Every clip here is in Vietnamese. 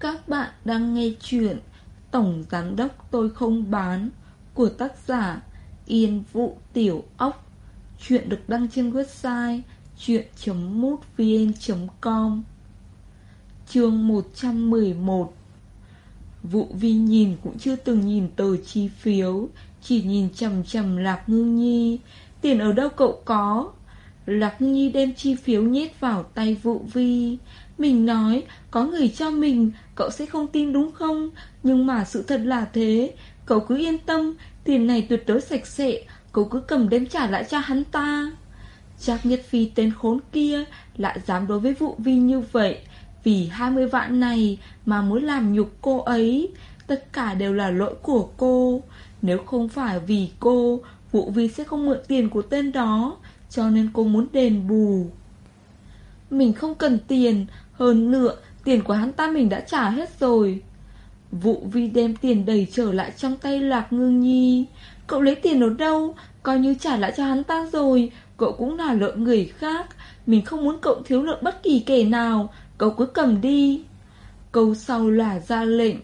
Các bạn đang nghe chuyện Tổng Giám Đốc Tôi Không Bán của tác giả Yên Vũ Tiểu Ốc. Chuyện được đăng trên website chuyện.mútvn.com Chương 111 Vụ vi nhìn cũng chưa từng nhìn tờ chi phiếu, Chỉ nhìn chầm chầm Lạc Ngư Nhi. Tiền ở đâu cậu có? Lạc Ngư Nhi đem chi phiếu nhét vào tay vụ vi. Mình nói, Có người cho mình, Cậu sẽ không tin đúng không? Nhưng mà sự thật là thế. Cậu cứ yên tâm, Tiền này tuyệt đối sạch sẽ, Cậu cứ cầm đem trả lại cho hắn ta. Chắc nhất phi tên khốn kia Lại dám đối với vụ vi như vậy. Vì 20 vạn này Mà muốn làm nhục cô ấy, Tất cả đều là lỗi của cô. Nếu không phải vì cô, Vụ vi sẽ không mượn tiền của tên đó, Cho nên cô muốn đền bù. Mình không cần tiền hơn nữa, Tiền của hắn ta mình đã trả hết rồi. Vụ vi đem tiền đầy trở lại trong tay Lạc Ngưng Nhi. Cậu lấy tiền ở đâu? Coi như trả lại cho hắn ta rồi. Cậu cũng là lợi người khác. Mình không muốn cậu thiếu nợ bất kỳ kẻ nào. Cậu cứ cầm đi. Câu sau là ra lệnh.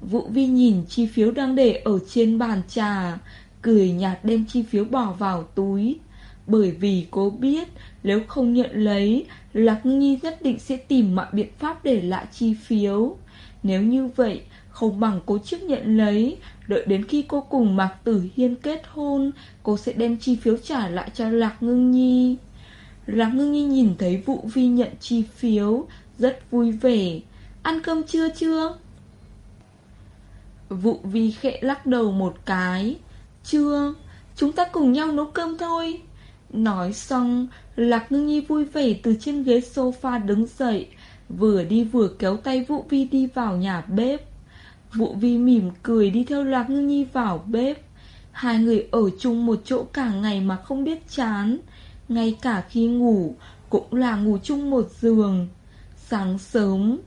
Vụ vi nhìn chi phiếu đang để ở trên bàn trà. Cười nhạt đem chi phiếu bỏ vào túi. Bởi vì cô biết, Nếu không nhận lấy Lạc Nhi nhất định sẽ tìm mọi biện pháp để lại chi phiếu. Nếu như vậy, Không bằng cố chấp nhận lấy. Đợi đến khi cô cùng Mạc Tử Hiên kết hôn, Cô sẽ đem chi phiếu trả lại cho Lạc Ngưng Nhi. Lạc Ngưng Nhi nhìn thấy vụ vi nhận chi phiếu, Rất vui vẻ. Ăn cơm chưa chưa? Vụ vi khẽ lắc đầu một cái. Chưa, Chúng ta cùng nhau nấu cơm thôi. Nói xong, Lạc Ngưng Nhi vui vẻ từ trên ghế sofa đứng dậy, Vừa đi vừa kéo tay Vũ Vi đi vào nhà bếp. Vũ Vi mỉm cười đi theo Lạc Ngưng Nhi vào bếp. Hai người ở chung một chỗ cả ngày mà không biết chán. Ngay cả khi ngủ, Cũng là ngủ chung một giường. Sáng sớm,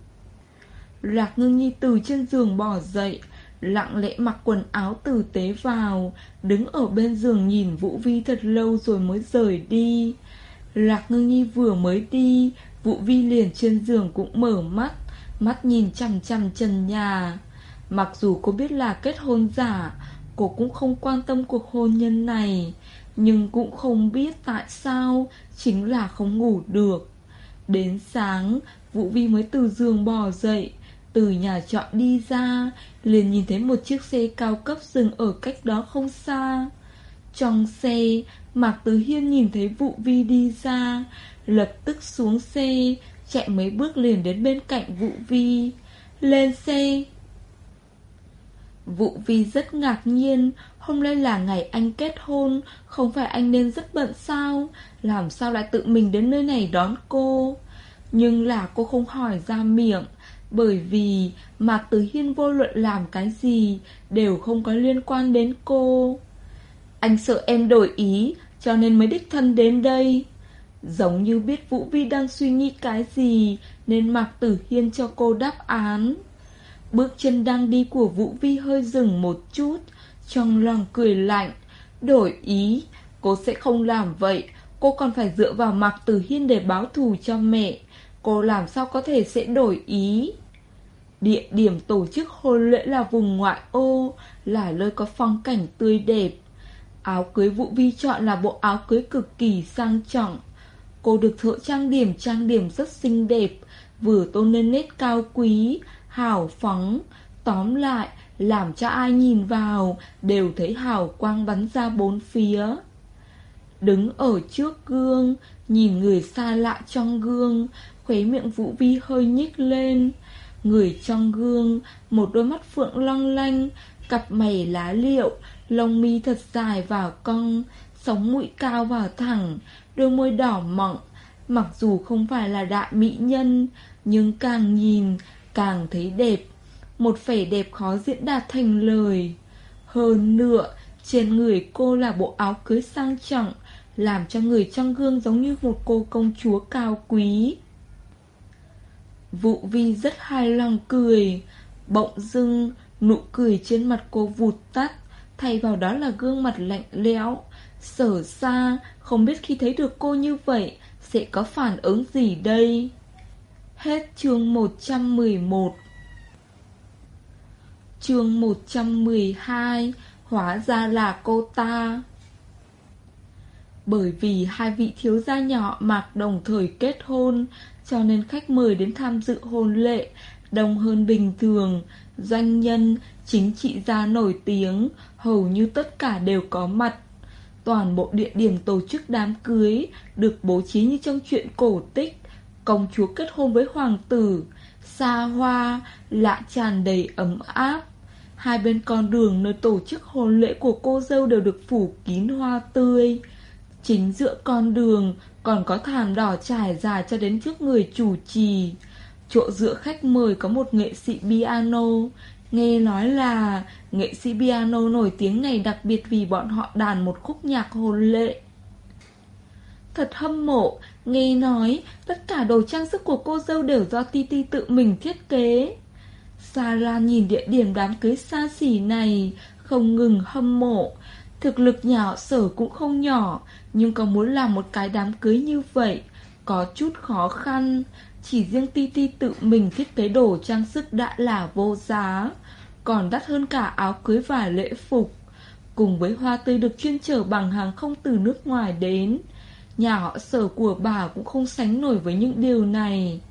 Lạc Ngưng Nhi từ trên giường bỏ dậy Lặng lẽ mặc quần áo tử tế vào, Đứng ở bên giường nhìn Vũ Vi thật lâu rồi mới rời đi. Lạc Ngưng Nhi vừa mới đi, Vũ Vi liền trên giường cũng mở mắt Mắt nhìn chằm chằm trần nhà. Mặc dù cô biết là kết hôn giả, Cô cũng không quan tâm cuộc hôn nhân này, Nhưng cũng không biết tại sao Chính là không ngủ được. Đến sáng, Vũ Vi mới từ giường bò dậy, Từ nhà trọ đi ra liền nhìn thấy một chiếc xe cao cấp dừng ở cách đó không xa. Trong xe, Mạc Tứ Hiên nhìn thấy vụ vi đi ra, Lập tức xuống xe, Chạy mấy bước liền đến bên cạnh vụ vi. Lên xe. Vụ vi rất ngạc nhiên, Hôm nay là ngày anh kết hôn, Không phải anh nên rất bận sao? Làm sao lại tự mình đến nơi này đón cô? Nhưng là cô không hỏi ra miệng. Bởi vì Mạc Tử Hiên vô luận làm cái gì Đều không có liên quan đến cô. Anh sợ em đổi ý, Cho nên mới đích thân đến đây. Giống như biết Vũ Vi đang suy nghĩ cái gì, Nên Mạc Tử Hiên cho cô đáp án. Bước chân đang đi của Vũ Vi hơi dừng một chút, Trong lòng cười lạnh. Đổi ý, Cô sẽ không làm vậy. Cô còn phải dựa vào Mạc Tử Hiên để báo thù cho mẹ. Cô làm sao có thể sẽ đổi ý? Địa điểm tổ chức hôn lễ là vùng ngoại ô, Là nơi có phong cảnh tươi đẹp. Áo cưới Vũ Vi chọn là bộ áo cưới cực kỳ sang trọng. Cô được thợ trang điểm trang điểm rất xinh đẹp, Vừa tôn lên nét cao quý, hào phóng. Tóm lại, Làm cho ai nhìn vào Đều thấy hào quang bắn ra bốn phía. Đứng ở trước gương, Nhìn người xa lạ trong gương Khóe miệng Vũ Vi hơi nhích lên, Người trong gương, Một đôi mắt phượng long lanh, Cặp mày lá liệu, Lông mi thật dài và cong Sống mũi cao và thẳng, Đôi môi đỏ mọng. Mặc dù không phải là đại mỹ nhân, Nhưng càng nhìn Càng thấy đẹp, Một vẻ đẹp khó diễn đạt thành lời. Hơn nữa, Trên người cô là bộ áo cưới sang trọng, Làm cho người trong gương giống như một cô công chúa cao quý. Vụ vi rất hài lòng cười, Bỗng dưng Nụ cười trên mặt cô vụt tắt, Thay vào đó là gương mặt lạnh lẽo. Sở xa Không biết khi thấy được cô như vậy, Sẽ có phản ứng gì đây? Hết chương 111 Chương 112 Hóa ra là cô ta. Bởi vì hai vị thiếu gia nhỏ mặc đồng thời kết hôn cho nên khách mời đến tham dự hôn lễ Đông hơn bình thường. Doanh nhân, chính trị gia nổi tiếng Hầu như tất cả đều có mặt. Toàn bộ địa điểm tổ chức đám cưới Được bố trí như trong chuyện cổ tích Công chúa kết hôn với hoàng tử Xa hoa, lạ tràn đầy ấm áp. Hai bên con đường nơi tổ chức hôn lễ của cô dâu đều được phủ kín hoa tươi. Chính giữa con đường còn có thảm đỏ trải dài cho đến trước người chủ trì. Chỗ giữa khách mời có một nghệ sĩ piano. Nghe nói là nghệ sĩ piano nổi tiếng này đặc biệt vì bọn họ đàn một khúc nhạc hồn lệ. Thật hâm mộ, nghe nói tất cả đồ trang sức của cô dâu đều do Titi tự mình thiết kế. Sarah nhìn địa điểm đám cưới xa xỉ này, không ngừng hâm mộ. Thực lực nhỏ sở cũng không nhỏ, nhưng có muốn làm một cái đám cưới như vậy, có chút khó khăn. Chỉ riêng ti ti tự mình thiết kế đồ trang sức đã là vô giá, còn đắt hơn cả áo cưới và lễ phục. Cùng với hoa tươi được chuyên trở bằng hàng không từ nước ngoài đến, nhà họ sở của bà cũng không sánh nổi với những điều này.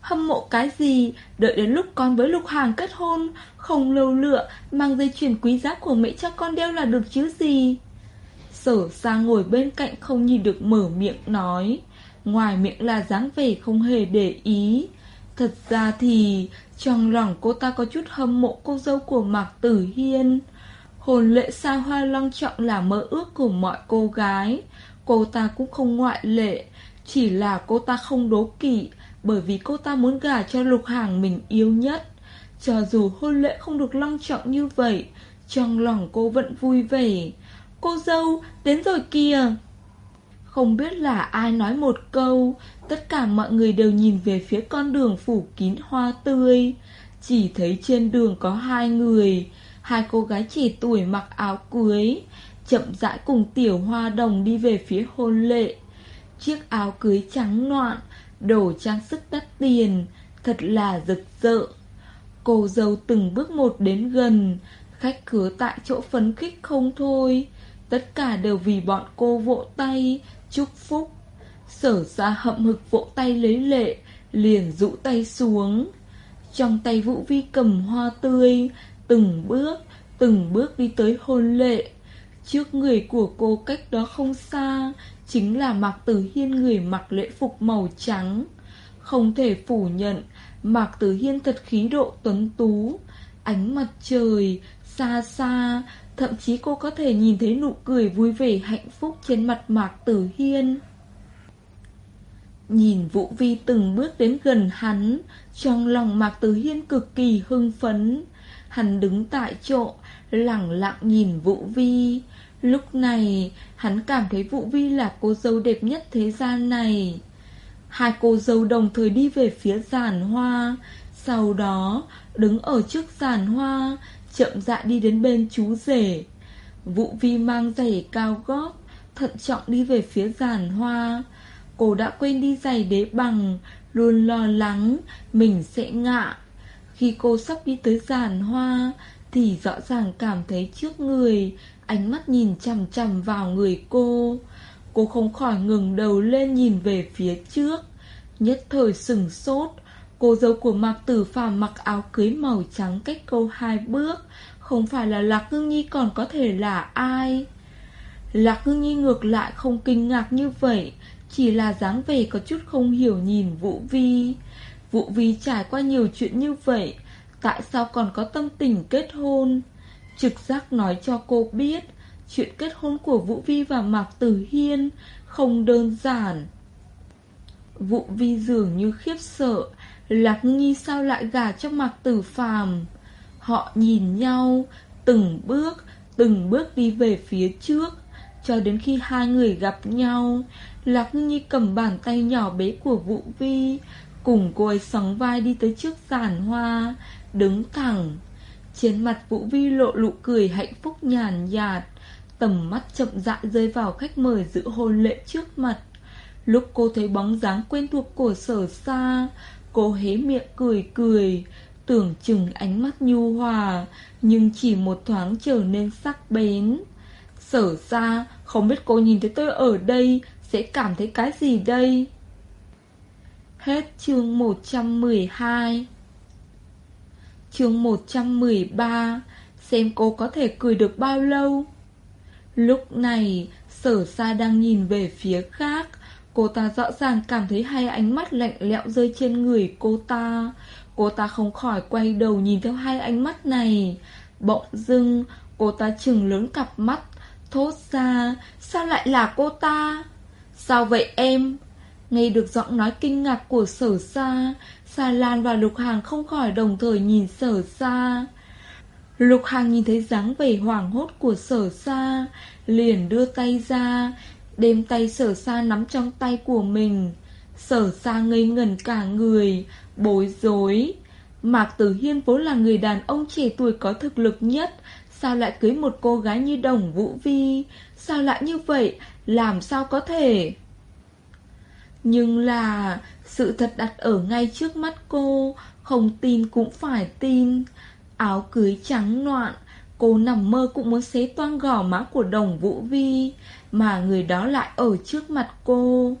Hâm mộ cái gì, đợi đến lúc con với Lục Hàng kết hôn, không lâu lựa, mang dây chuyền quý giá của mẹ cho con đeo là được chứ gì. Sở ra ngồi bên cạnh không nhìn được mở miệng nói, ngoài miệng là dáng vẻ không hề để ý. Thật ra thì trong lòng cô ta có chút hâm mộ cô dâu của Mạc Tử Hiên. Hồn lễ xa hoa long trọng là mơ ước của mọi cô gái. Cô ta cũng không ngoại lệ, chỉ là cô ta không đố kỵ, bởi vì cô ta muốn gả cho lục hàng mình yêu nhất. Cho dù hôn lễ không được long trọng như vậy, trong lòng cô vẫn vui vẻ. Cô dâu, đến rồi kìa! Không biết là ai nói một câu, tất cả mọi người đều nhìn về phía con đường phủ kín hoa tươi. Chỉ thấy trên đường có hai người, hai cô gái trẻ tuổi mặc áo cưới, chậm rãi cùng tiểu hoa đồng đi về phía hôn lễ. Chiếc áo cưới trắng noạn, đồ trang sức đắt tiền, thật là rực rỡ. Cô dâu từng bước một đến gần, khách khứa tại chỗ phấn khích không thôi. Tất cả đều vì bọn cô vỗ tay, chúc phúc. Sở ra hậm hực vỗ tay lấy lệ, liền rũ tay xuống. Trong tay Vũ Vi cầm hoa tươi, từng bước, từng bước đi tới hôn lệ. Trước người của cô cách đó không xa, chính là Mạc Tử Hiên người mặc lễ phục màu trắng. Không thể phủ nhận, Mạc Tử Hiên thật khí độ tuấn tú, ánh mặt trời, xa xa, thậm chí cô có thể nhìn thấy nụ cười vui vẻ hạnh phúc trên mặt Mạc Tử Hiên. Nhìn Vũ Vi từng bước đến gần hắn, trong lòng Mạc Tử Hiên cực kỳ hưng phấn. Hắn đứng tại chỗ, lặng lặng nhìn Vũ Vi. Lúc này, hắn cảm thấy Vũ Vi là cô dâu đẹp nhất thế gian này. Hai cô dâu đồng thời đi về phía giàn hoa, sau đó đứng ở trước giàn hoa, chậm rãi đi đến bên chú rể. Vũ Vi mang giày cao gót, thận trọng đi về phía giàn hoa. Cô đã quên đi giày đế bằng, luôn lo lắng mình sẽ ngạ. Khi cô sắp đi tới giàn hoa, thì rõ ràng cảm thấy trước người ánh mắt nhìn chằm chằm vào người cô. Cô không khỏi ngừng đầu lên nhìn về phía trước. Nhất thời sừng sốt, cô dâu của Mạc Tử Phàm mặc áo cưới màu trắng cách cô hai bước. Không phải là Lạc Hương Nhi còn có thể là ai? Lạc Hương Nhi ngược lại không kinh ngạc như vậy, chỉ là dáng vẻ có chút không hiểu nhìn Vũ Vi. Vũ Vi trải qua nhiều chuyện như vậy, tại sao còn có tâm tình kết hôn? Trực giác nói cho cô biết Chuyện kết hôn của Vũ Vi và Mạc Tử Hiên Không đơn giản. Vũ Vi dường như khiếp sợ, Lạc nhi sao lại gả cho Mạc Tử Phàm. Họ nhìn nhau, Từng bước Từng bước đi về phía trước, Cho đến khi hai người gặp nhau, Lạc nhi cầm bàn tay nhỏ bé của Vũ Vi, Cùng cô ấy sóng vai đi tới trước giàn hoa, Đứng thẳng trên mặt Vũ Vi lộ nụ cười hạnh phúc nhàn nhạt, tầm mắt chậm rãi rơi vào khách mời giữ hôn lễ trước mặt. Lúc cô thấy bóng dáng quen thuộc của sở xa, cô hé miệng cười cười, Tưởng chừng ánh mắt nhu hòa Nhưng chỉ một thoáng trở nên sắc bén. Sở ra Không biết cô nhìn thấy tôi ở đây Sẽ cảm thấy cái gì đây? Hết chương 112 Chương 113 Xem cô có thể cười được bao lâu. Lúc này, Sở xa đang nhìn về phía khác. Cô ta rõ ràng cảm thấy hai ánh mắt lạnh lẽo rơi trên người cô ta. Cô ta không khỏi quay đầu nhìn theo hai ánh mắt này. Bỗng dưng, Cô ta chừng lớn cặp mắt. Thốt ra, Sao lại là cô ta? Sao vậy em? Nghe được giọng nói kinh ngạc của sở xa Sa Lan và Lục Hàng không khỏi đồng thời nhìn sở xa. Lục Hàng nhìn thấy dáng vẻ hoảng hốt của sở xa, Liền đưa tay ra Đêm tay sở xa nắm trong tay của mình. Sở xa ngây ngẩn cả người, Bối rối. Mạc Tử Hiên vốn là người đàn ông trẻ tuổi có thực lực nhất, Sao lại cưới một cô gái như Đồng Vũ Vi? Sao lại như vậy? Làm sao có thể? Nhưng là sự thật đặt ở ngay trước mắt cô, Không tin cũng phải tin. Áo cưới trắng noạn, Cô nằm mơ cũng muốn xé toang gò má của đồng Vũ Vi, Mà người đó lại ở trước mặt cô.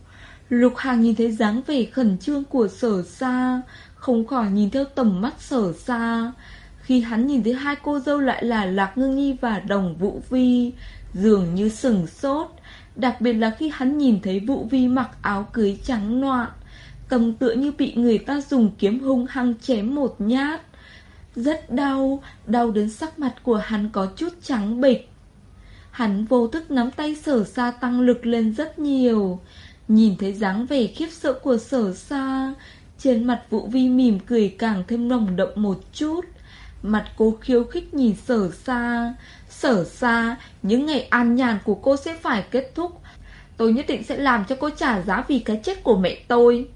Lục Hàng nhìn thấy dáng vẻ khẩn trương của sở xa, Không khỏi nhìn theo tầm mắt sở xa. Khi hắn nhìn thấy hai cô dâu lại là Lạc Ngưng Nhi và Đồng Vũ Vi, Dường như sừng sốt. Đặc biệt là khi hắn nhìn thấy Vũ Vi mặc áo cưới trắng noạn Cầm tựa như bị người ta dùng kiếm hung hăng chém một nhát. Rất đau, đau đến sắc mặt của hắn có chút trắng bệch. Hắn vô thức nắm tay sở xa tăng lực lên rất nhiều. Nhìn thấy dáng vẻ khiếp sợ của sở xa Trên mặt Vũ Vi mỉm cười càng thêm nồng đậm một chút. Mặt cô khiêu khích nhìn sở xa Sở xa Những ngày an nhàn của cô sẽ phải kết thúc. Tôi nhất định sẽ làm cho cô trả giá vì cái chết của mẹ tôi.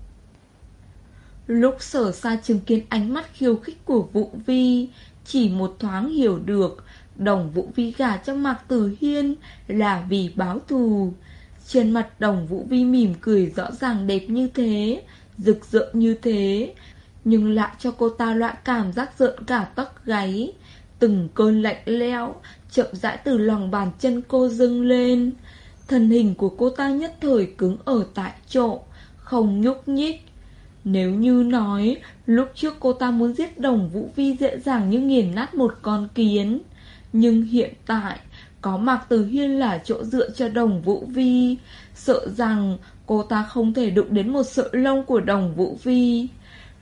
Lúc sở xa chứng kiến ánh mắt khiêu khích của Vũ Vi, Chỉ một thoáng hiểu được, Đồng Vũ Vi gả cho Mạc Tử Hiên Là vì báo thù. Trên mặt đồng Vũ Vi mỉm cười rõ ràng đẹp như thế, Rực rỡ như thế, Nhưng lại cho cô ta loại cảm giác rợn cả tóc gáy. Từng cơn lạnh lẽo Chậm rãi từ lòng bàn chân cô dâng lên. Thân hình của cô ta nhất thời cứng ở tại chỗ, Không nhúc nhích. Nếu như nói, Lúc trước cô ta muốn giết đồng Vũ Vi dễ dàng như nghiền nát một con kiến. Nhưng hiện tại, có Mạc Tử Hiên là chỗ dựa cho đồng Vũ Vi Sợ rằng cô ta không thể đụng đến một sợi lông của đồng Vũ Vi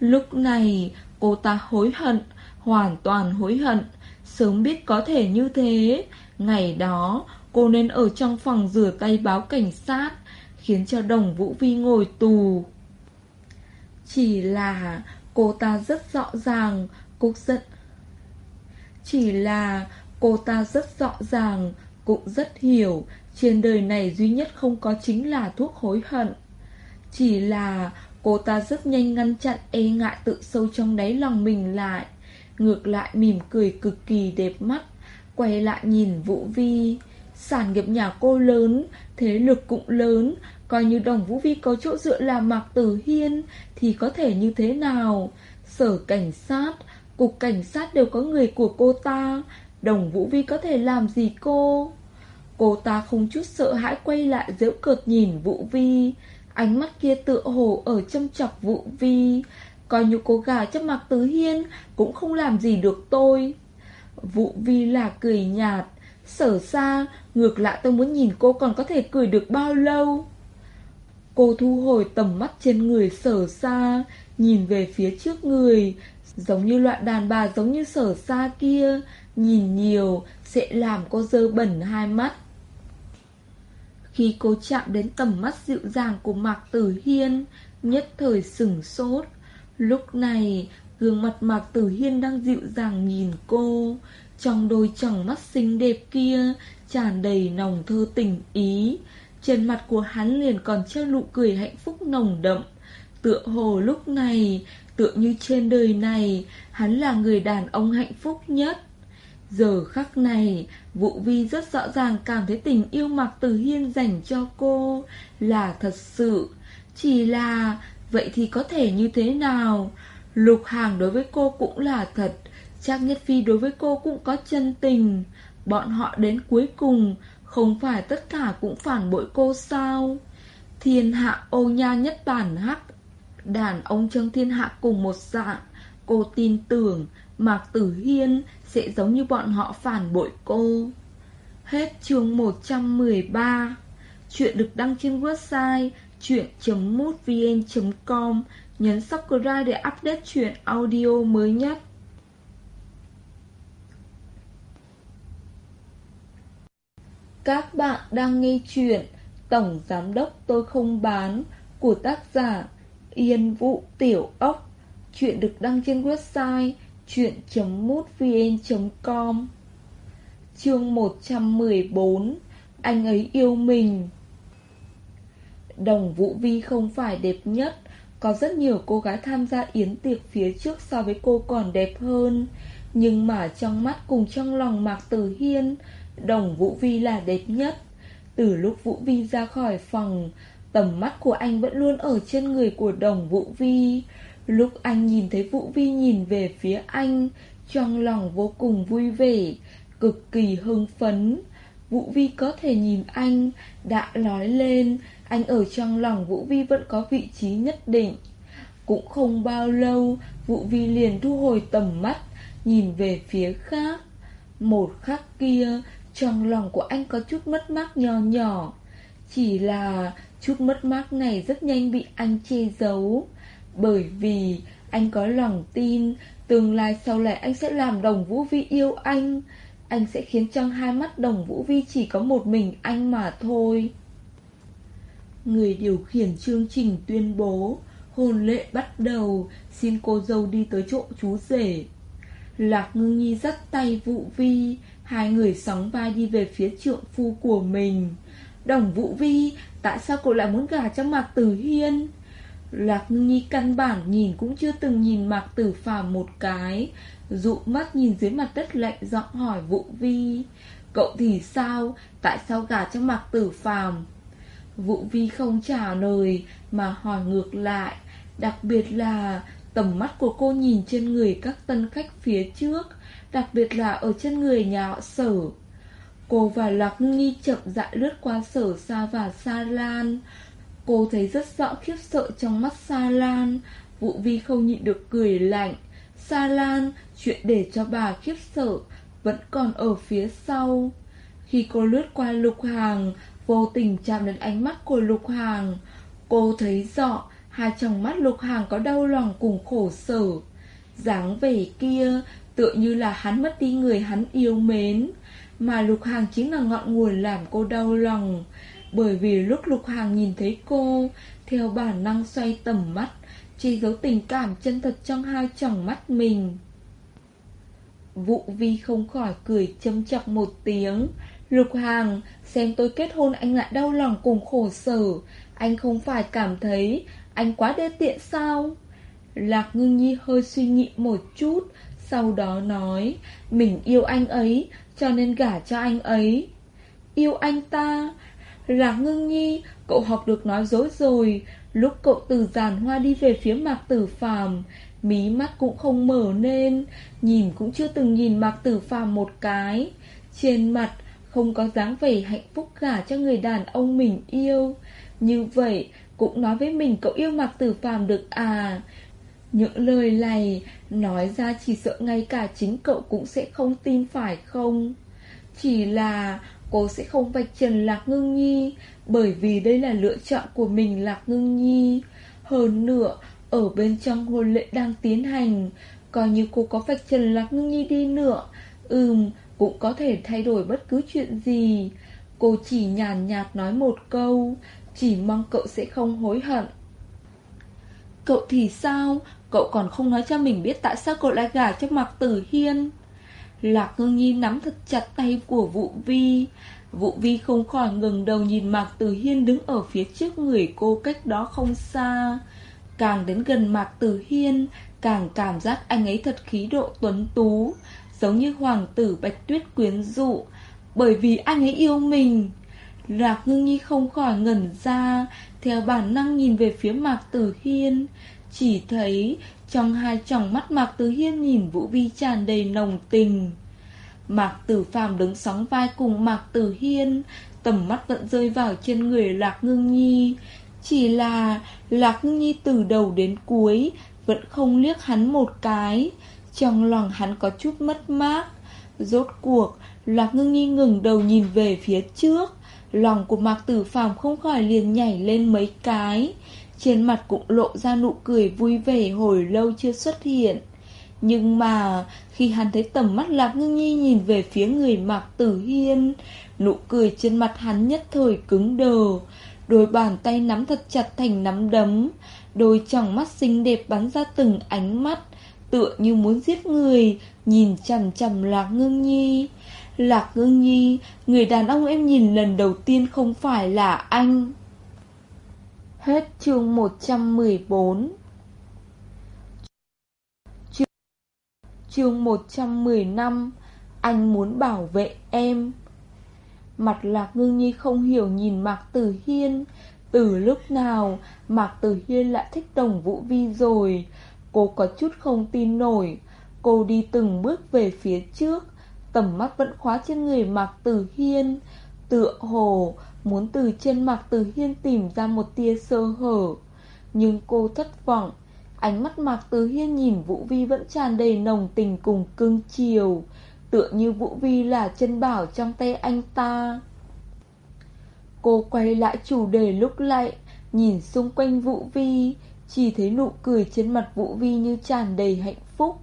Lúc này, cô ta hối hận, Hoàn toàn hối hận. Sớm biết có thể như thế. Ngày đó, cô nên ở trong phòng rửa tay báo cảnh sát, Khiến cho đồng Vũ Vi ngồi tù. Chỉ là cô ta rất rõ ràng Cục giận Chỉ là Cô ta rất rõ ràng, cũng rất hiểu, trên đời này duy nhất không có chính là thuốc hối hận. Chỉ là cô ta rất nhanh ngăn chặn e ngại tự sâu trong đáy lòng mình lại. Ngược lại mỉm cười cực kỳ đẹp mắt, quay lại nhìn Vũ Vi. Sản nghiệp nhà cô lớn, thế lực cũng lớn, coi như đồng Vũ Vi có chỗ dựa là Mạc Tử Hiên, thì có thể như thế nào? Sở cảnh sát, cục cảnh sát đều có người của cô ta, Đồng Vũ Vi có thể làm gì cô? Cô ta không chút sợ hãi quay lại giễu cợt nhìn Vũ Vi. Ánh mắt kia tựa hồ ở châm chọc Vũ Vi. Coi như cô gà chấp mặc tứ hiên Cũng không làm gì được tôi. Vũ Vi là cười nhạt. Sở xa Ngược lại tôi muốn nhìn cô còn có thể cười được bao lâu? Cô thu hồi tầm mắt trên người sở xa, Nhìn về phía trước người, Giống như loại đàn bà giống như sở xa kia, Nhìn nhiều, sẽ làm cô dơ bẩn hai mắt. Khi cô chạm đến tầm mắt dịu dàng của Mạc Tử Hiên, Nhất thời sừng sốt. Lúc này, gương mặt Mạc Tử Hiên đang dịu dàng nhìn cô, Trong đôi tròng mắt xinh đẹp kia tràn đầy nồng thơ tình ý. Trên mặt của hắn liền còn treo nụ cười hạnh phúc nồng đậm Tựa hồ lúc này Tựa như trên đời này Hắn là người đàn ông hạnh phúc nhất Giờ khắc này, Vũ Vi rất rõ ràng cảm thấy tình yêu Mạc Tử Hiên dành cho cô là thật sự. Chỉ là, vậy thì có thể như thế nào? Lục Hàng đối với cô cũng là thật, Trác Nhất Phi đối với cô cũng có chân tình. Bọn họ đến cuối cùng, không phải tất cả cũng phản bội cô sao? Thiên hạ ô nha nhất bản hắc, đàn ông trong thiên hạ cùng một dạng. Cô tin tưởng Mạc Tử Hiên sẽ giống như bọn họ phản bội cô. Hết chương 113 Chuyện được đăng trên website chuyện.mútvn.com Nhấn subscribe để update chuyện audio mới nhất. Các bạn đang nghe chuyện Tổng Giám Đốc Tôi Không Bán của tác giả Yên Vũ Tiểu Ốc. Chuyện được đăng trên website chuyện.mútvn.com Chương 114 Anh ấy yêu mình. Đồng Vũ Vi không phải đẹp nhất, Có rất nhiều cô gái tham gia yến tiệc phía trước so với cô còn đẹp hơn. Nhưng mà trong mắt cùng trong lòng Mạc Tử Hiên Đồng Vũ Vi là đẹp nhất. Từ lúc Vũ Vi ra khỏi phòng, Tầm mắt của anh vẫn luôn ở trên người của đồng Vũ Vi. Lúc anh nhìn thấy Vũ Vi nhìn về phía anh, Trong lòng vô cùng vui vẻ, Cực kỳ hưng phấn. Vũ Vi có thể nhìn anh, Đã nói lên, Anh ở trong lòng Vũ Vi vẫn có vị trí nhất định. Cũng không bao lâu, Vũ Vi liền thu hồi tầm mắt, Nhìn về phía khác. Một khắc kia trong lòng của anh có chút mất mát nhỏ nhỏ. Chỉ là Chút mất mát này rất nhanh bị anh che giấu. Bởi vì anh có lòng tin Tương lai sau này anh sẽ làm đồng Vũ Vi yêu anh. Anh sẽ khiến trong hai mắt đồng Vũ Vi chỉ có một mình anh mà thôi. Người điều khiển chương trình tuyên bố hồn lễ bắt đầu, Xin cô dâu đi tới chỗ chú rể. Lạc ngưng nhi dắt tay Vũ Vi Hai người sóng vai đi về phía trượng phu của mình. Đồng Vũ Vi, Tại sao cô lại muốn gả cho Mạc Tử Hiên? Lạc ngưng nhi căn bản nhìn cũng chưa từng nhìn Mạc Tử Phàm một cái, Dụ mắt nhìn dưới mặt đất lạnh giọng hỏi Vũ Vi. Cậu thì sao? Tại sao gả cho Mạc Tử Phàm Vũ Vi không trả lời Mà hỏi ngược lại, Đặc biệt là tầm mắt của cô nhìn trên người các tân khách phía trước Đặc biệt là ở trên người nhà họ sở. Cô và Lạc Nghi chậm rãi lướt qua sở xa và Sa Lan. Cô thấy rất rõ khiếp sợ trong mắt Sa Lan. Vũ Vi không nhịn được cười lạnh. Sa Lan, chuyện để cho bà khiếp sợ Vẫn còn ở phía sau. Khi cô lướt qua lục hàng Vô tình chạm đến ánh mắt của lục hàng Cô thấy rõ Hai trong mắt lục hàng có đau lòng cùng khổ sở. Dáng vẻ kia Tựa như là hắn mất đi người hắn yêu mến. Mà lục hàng chính là ngọn nguồn làm cô đau lòng. Bởi vì lúc lục hàng nhìn thấy cô, Theo bản năng xoay tầm mắt, Che giấu tình cảm chân thật trong hai tròng mắt mình. Vụ vi không khỏi cười châm chọc một tiếng. Lục hàng, Xem tôi kết hôn anh lại đau lòng cùng khổ sở. Anh không phải cảm thấy anh quá đê tiện sao? Lạc ngưng nhi hơi suy nghĩ một chút, Sau đó nói, Mình yêu anh ấy, Cho nên gả cho anh ấy. Yêu anh ta? Lạc ngưng nhi, Cậu học được nói dối rồi. Lúc cậu từ giàn hoa đi về phía mạc tử phàm, Mí mắt cũng không mở nên, Nhìn cũng chưa từng nhìn mạc tử phàm một cái. Trên mặt không có dáng vẻ hạnh phúc gả cho người đàn ông mình yêu. Như vậy cũng nói với mình cậu yêu mạc tử phàm được à? Những lời này nói ra chỉ sợ ngay cả chính cậu cũng sẽ không tin phải không? Chỉ là cô sẽ không vạch trần Lạc Ngưng Nhi Bởi vì đây là lựa chọn của mình Lạc Ngưng Nhi. Hơn nữa, ở bên trong hôn lễ đang tiến hành Coi như cô có vạch trần Lạc Ngưng Nhi đi nữa Ừm, cũng có thể thay đổi bất cứ chuyện gì. Cô chỉ nhàn nhạt nói một câu chỉ mong cậu sẽ không hối hận. Cậu thì sao? Cậu còn không nói cho mình biết tại sao cậu lại gả cho Mạc Tử Hiên. Lạc ngưng nhi nắm thật chặt tay của Vũ Vi. Vũ Vi không khỏi ngừng đầu nhìn Mạc Tử Hiên đứng ở phía trước người cô cách đó không xa. Càng đến gần Mạc Tử Hiên, Càng cảm giác anh ấy thật khí độ tuấn tú, Giống như hoàng tử bạch tuyết quyến dụ. Bởi vì anh ấy yêu mình Lạc ngưng nhi không khỏi ngẩn ra Theo bản năng nhìn về phía Mạc Tử Hiên Chỉ thấy trong hai tròng mắt Mạc Tử Hiên nhìn Vũ Vi tràn đầy nồng tình. Mạc Tử Phàm đứng sóng vai cùng Mạc Tử Hiên, tầm mắt vẫn rơi vào trên người Lạc Ngưng Nhi. Chỉ là Lạc Ngưng Nhi từ đầu đến cuối vẫn không liếc hắn một cái. Trong lòng hắn có chút mất mát. Rốt cuộc, Lạc Ngưng Nhi ngừng đầu nhìn về phía trước. Lòng của Mạc Tử Phàm không khỏi liền nhảy lên mấy cái. Trên mặt cũng lộ ra nụ cười vui vẻ hồi lâu chưa xuất hiện. Nhưng mà khi hắn thấy tầm mắt Lạc Ngưng Nhi nhìn về phía người Mạc Tử Hiên, nụ cười trên mặt hắn nhất thời cứng đờ, đôi bàn tay nắm thật chặt thành nắm đấm, đôi tròng mắt xinh đẹp bắn ra từng ánh mắt, tựa như muốn giết người, nhìn chằm chằm Lạc Ngưng Nhi. Lạc Ngưng Nhi, người đàn ông em nhìn lần đầu tiên không phải là anh. Hết chương 114 Chương, chương 115 Anh muốn bảo vệ em. Mặt Lạc Ngưng Nhi không hiểu nhìn Mạc Tử Hiên. Từ lúc nào Mạc Tử Hiên lại thích Đồng Vũ Vi rồi? Cô có chút không tin nổi. Cô đi từng bước về phía trước. Tầm mắt vẫn khóa trên người Mạc Tử Hiên. Tựa hồ Muốn từ trên Mạc Tử Hiên tìm ra một tia sơ hở. Nhưng cô thất vọng. Ánh mắt Mạc Tử Hiên nhìn Vũ Vi vẫn tràn đầy nồng tình cùng cưng chiều. Tựa như Vũ Vi là chân bảo trong tay anh ta. Cô quay lại chủ đề lúc lại, Nhìn xung quanh Vũ Vi. Chỉ thấy nụ cười trên mặt Vũ Vi như tràn đầy hạnh phúc.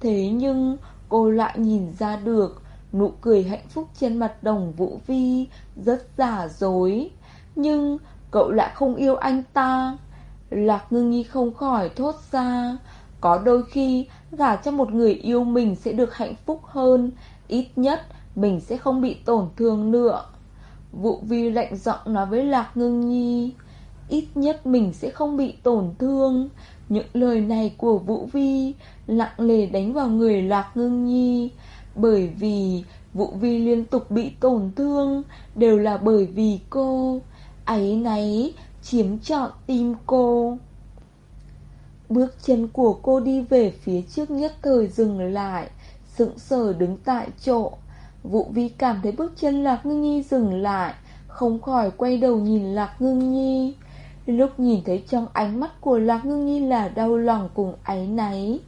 Thế nhưng cô lại nhìn ra được, Nụ cười hạnh phúc trên mặt đồng Vũ Vi Rất giả dối. Nhưng cậu lại không yêu anh ta. Lạc ngưng nhi không khỏi thốt ra, Có đôi khi gả cho một người yêu mình sẽ được hạnh phúc hơn, Ít nhất mình sẽ không bị tổn thương nữa. Vũ Vi lạnh giọng nói với Lạc ngưng nhi Ít nhất mình sẽ không bị tổn thương những lời này của Vũ Vi Lặng lề đánh vào người Lạc ngưng nhi. Bởi vì Vũ Vi liên tục bị tổn thương Đều là bởi vì cô. Ấy náy chiếm trọn tim cô. Bước chân của cô đi về phía trước nhất thời dừng lại, Sững sờ đứng tại chỗ. Vũ Vi cảm thấy bước chân Lạc Ngưng Nhi dừng lại, Không khỏi quay đầu nhìn Lạc Ngưng Nhi. Lúc nhìn thấy trong ánh mắt của Lạc Ngưng Nhi là đau lòng cùng áy náy.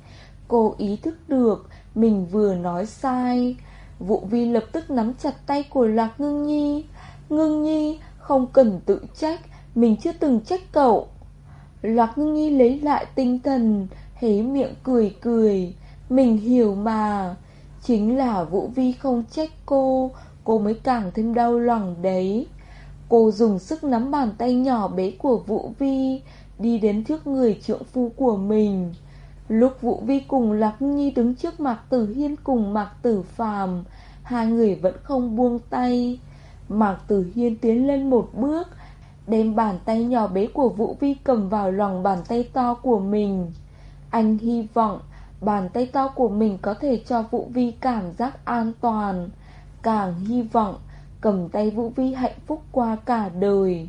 Cô ý thức được mình vừa nói sai. Vũ Vi lập tức nắm chặt tay của Lạc Ngưng Nhi. Ngưng Nhi, không cần tự trách, Mình chưa từng trách cậu. Lạc Ngưng Nhi lấy lại tinh thần Hế miệng cười cười. Mình hiểu mà, Chính là Vũ Vi không trách cô Cô mới càng thêm đau lòng đấy. Cô dùng sức nắm bàn tay nhỏ bé của Vũ Vi, Đi đến trước người trượng phu của mình. Lúc Vũ Vi cùng Lạc Nhi đứng trước Mạc Tử Hiên cùng Mạc Tử Phàm, Hai người vẫn không buông tay. Mạc Tử Hiên tiến lên một bước, Đem bàn tay nhỏ bé của Vũ Vi cầm vào lòng bàn tay to của mình. Anh hy vọng bàn tay to của mình có thể cho Vũ Vi cảm giác an toàn. Càng hy vọng cầm tay Vũ Vi hạnh phúc qua cả đời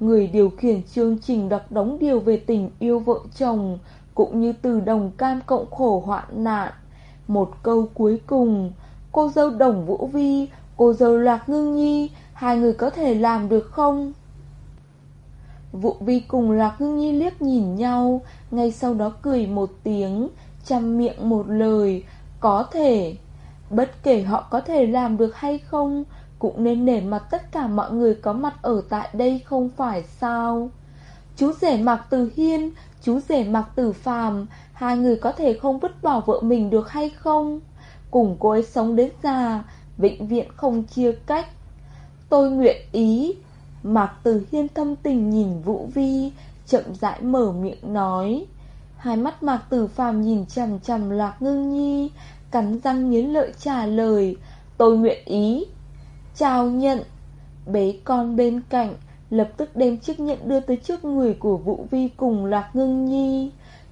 Người điều khiển chương trình đọc đóng điều về tình yêu vợ chồng cũng như từ đồng cam cộng khổ hoạn nạn. Một câu cuối cùng, cô dâu đồng Vũ Vi, cô dâu Lạc Ngưng Nhi, hai người có thể làm được không? Vũ Vi cùng Lạc Ngưng Nhi liếc nhìn nhau, ngay sau đó cười một tiếng, chăm miệng một lời, có thể. Bất kể họ có thể làm được hay không, cũng nên nể mặt tất cả mọi người có mặt ở tại đây không phải sao. Chú rể Mạc Từ Hiên, chú rể Mạc từ Phàm, hai người có thể không vứt bỏ vợ mình được hay không? Cùng cô ấy sống đến già, vĩnh viễn không chia cách. Tôi nguyện ý. Mạc từ Hiên thâm tình nhìn Vũ Vi, chậm rãi mở miệng nói. Hai mắt Mạc Tử Phàm nhìn chằm chằm Lạc Ngưng Nhi, cắn răng nghiến lợi trả lời, tôi nguyện ý. Chào nhận. Bế con bên cạnh, lập tức đem chiếc nhẫn đưa tới trước người của Vũ Vi cùng Lạc Ngưng Nhi.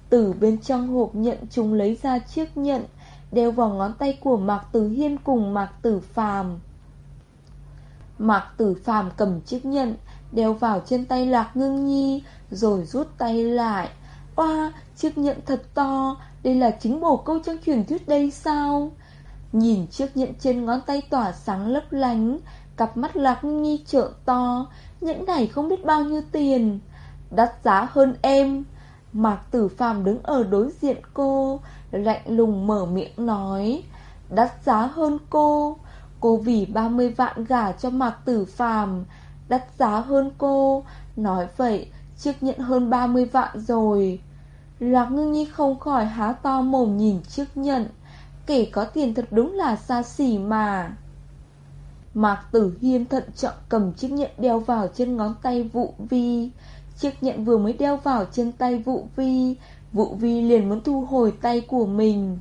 Từ bên trong hộp nhận chúng lấy ra chiếc nhẫn, đeo vào ngón tay của Mạc Tử Hiên cùng Mạc Tử Phàm. Mạc Tử Phàm cầm chiếc nhẫn, đeo vào trên tay Lạc Ngưng Nhi, rồi rút tay lại. Oa, chiếc nhẫn thật to, đây là chính bổ câu trong truyền thuyết đây sao? Nhìn chiếc nhẫn trên ngón tay tỏa sáng lấp lánh, cặp mắt lạc nghi trợn to, nhẫn này không biết bao nhiêu tiền. Đắt giá hơn em. Mạc Tử Phàm đứng ở đối diện cô, lạnh lùng mở miệng nói, đắt giá hơn cô. Cô vì 30 vạn gả cho Mạc Tử Phàm, đắt giá hơn cô. Nói vậy, chiếc nhẫn hơn 30 vạn rồi. Lạc ngưng nhi không khỏi há to mồm nhìn chiếc nhẫn. Kể có tiền thật đúng là xa xỉ mà. Mạc Tử Hiên thận trọng cầm chiếc nhẫn đeo vào trên ngón tay Vũ Vi. Chiếc nhẫn vừa mới đeo vào trên tay Vũ Vi, Vũ Vi liền muốn thu hồi tay của mình.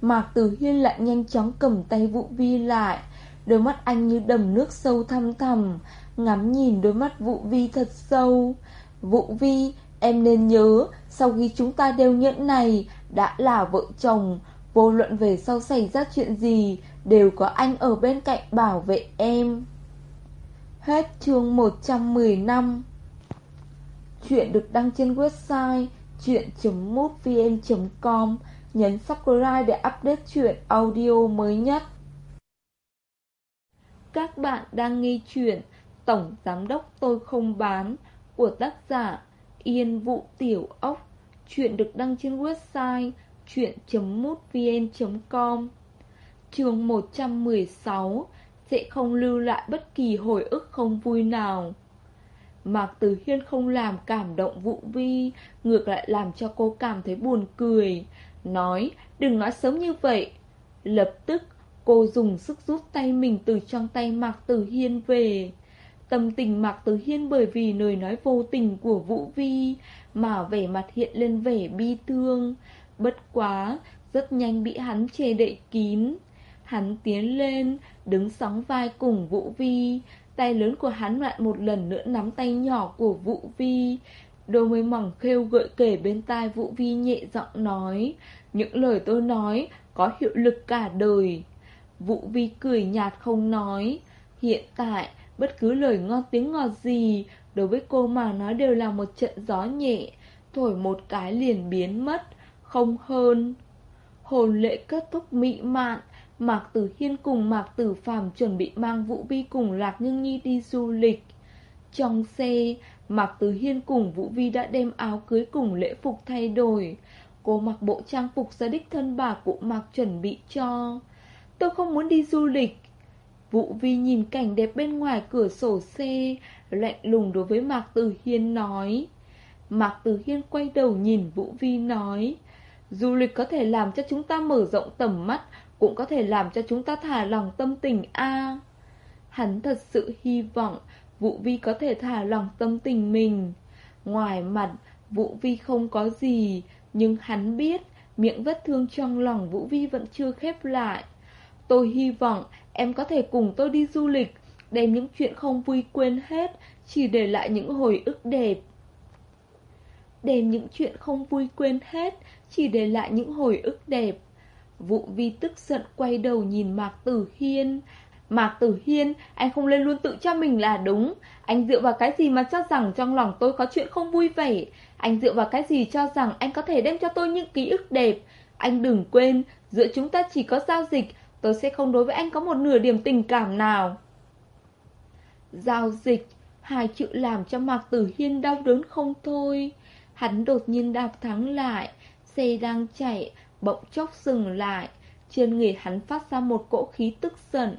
Mạc Tử Hiên lại nhanh chóng cầm tay Vũ Vi lại, đôi mắt anh như đầm nước sâu thăm thẳm, ngắm nhìn đôi mắt Vũ Vi thật sâu. Vũ Vi, em nên nhớ, sau khi chúng ta đeo nhẫn này, đã là vợ chồng, vô luận về sau xảy ra chuyện gì, đều có anh ở bên cạnh bảo vệ em. Hết chương 115 Chuyện được đăng trên website chuyện.mútvn.com Nhấn subscribe để update chuyện audio mới nhất. Các bạn đang nghe chuyện Tổng Giám Đốc Tôi Không Bán của tác giả Yên Vũ Tiểu Ốc. Chuyện được đăng trên website chuyện.mútvn.com Trường 116 Sẽ không lưu lại bất kỳ hồi ức không vui nào. Mạc Tử Hiên không làm cảm động Vũ Vi, Ngược lại làm cho cô cảm thấy buồn cười. Nói, đừng nói sớm như vậy. Lập tức, cô dùng sức rút tay mình từ trong tay Mạc Tử Hiên về. Tâm tình Mạc Tử Hiên bởi vì lời nói vô tình của Vũ Vi Mà vẻ mặt hiện lên vẻ bi thương Bất quá, Rất nhanh bị hắn che đậy kín. Hắn tiến lên, Đứng sóng vai cùng Vũ Vi. Tay lớn của hắn lại một lần nữa nắm tay nhỏ của Vũ Vi. Đôi môi mỏng khêu gợi kể bên tai Vũ Vi nhẹ giọng nói, Những lời tôi nói có hiệu lực cả đời. Vũ Vi cười nhạt không nói, Hiện tại, bất cứ lời ngon tiếng ngọt gì Đối với cô mà nói đều là một trận gió nhẹ, Thổi một cái liền biến mất. Không hơn Hồn lễ kết thúc mỹ mạn Mạc Tử Hiên cùng Mạc Tử Phàm chuẩn bị mang Vũ Vi cùng Lạc Ngưng Nhi đi du lịch. Trong xe, Mạc Tử Hiên cùng Vũ Vi đã đem áo cưới cùng lễ phục thay đổi. Cô mặc bộ trang phục do đích thân bà cụ Mạc chuẩn bị cho. Tôi không muốn đi du lịch. Vũ Vi nhìn cảnh đẹp bên ngoài cửa sổ xe, lạnh lùng đối với Mạc Tử Hiên nói. Mạc Tử Hiên quay đầu nhìn Vũ Vi nói. Du lịch có thể làm cho chúng ta mở rộng tầm mắt, cũng có thể làm cho chúng ta thả lòng tâm tình a. Hắn thật sự hy vọng Vũ Vi có thể thả lòng tâm tình mình. Ngoài mặt, Vũ Vi không có gì, nhưng hắn biết miệng vết thương trong lòng Vũ Vi vẫn chưa khép lại. Tôi hy vọng em có thể cùng tôi đi du lịch, đem những chuyện không vui quên hết, chỉ để lại những hồi ức đẹp. Đem những chuyện không vui quên hết, chỉ để lại những hồi ức đẹp. Vụ vi tức giận quay đầu nhìn Mạc Tử Hiên. Mạc Tử Hiên, anh không lên luôn tự cho mình là đúng. Anh dựa vào cái gì mà cho rằng trong lòng tôi có chuyện không vui vẻ? Anh dựa vào cái gì cho rằng anh có thể đem cho tôi những ký ức đẹp? Anh đừng quên, giữa chúng ta chỉ có giao dịch, tôi sẽ không đối với anh có một nửa điểm tình cảm nào. Giao dịch, hai chữ làm cho Mạc Tử Hiên đau đớn không thôi. Hắn đột nhiên đạp thắng lại, xe đang chạy, bỗng chốc dừng lại, trên người hắn phát ra một cỗ khí tức giận.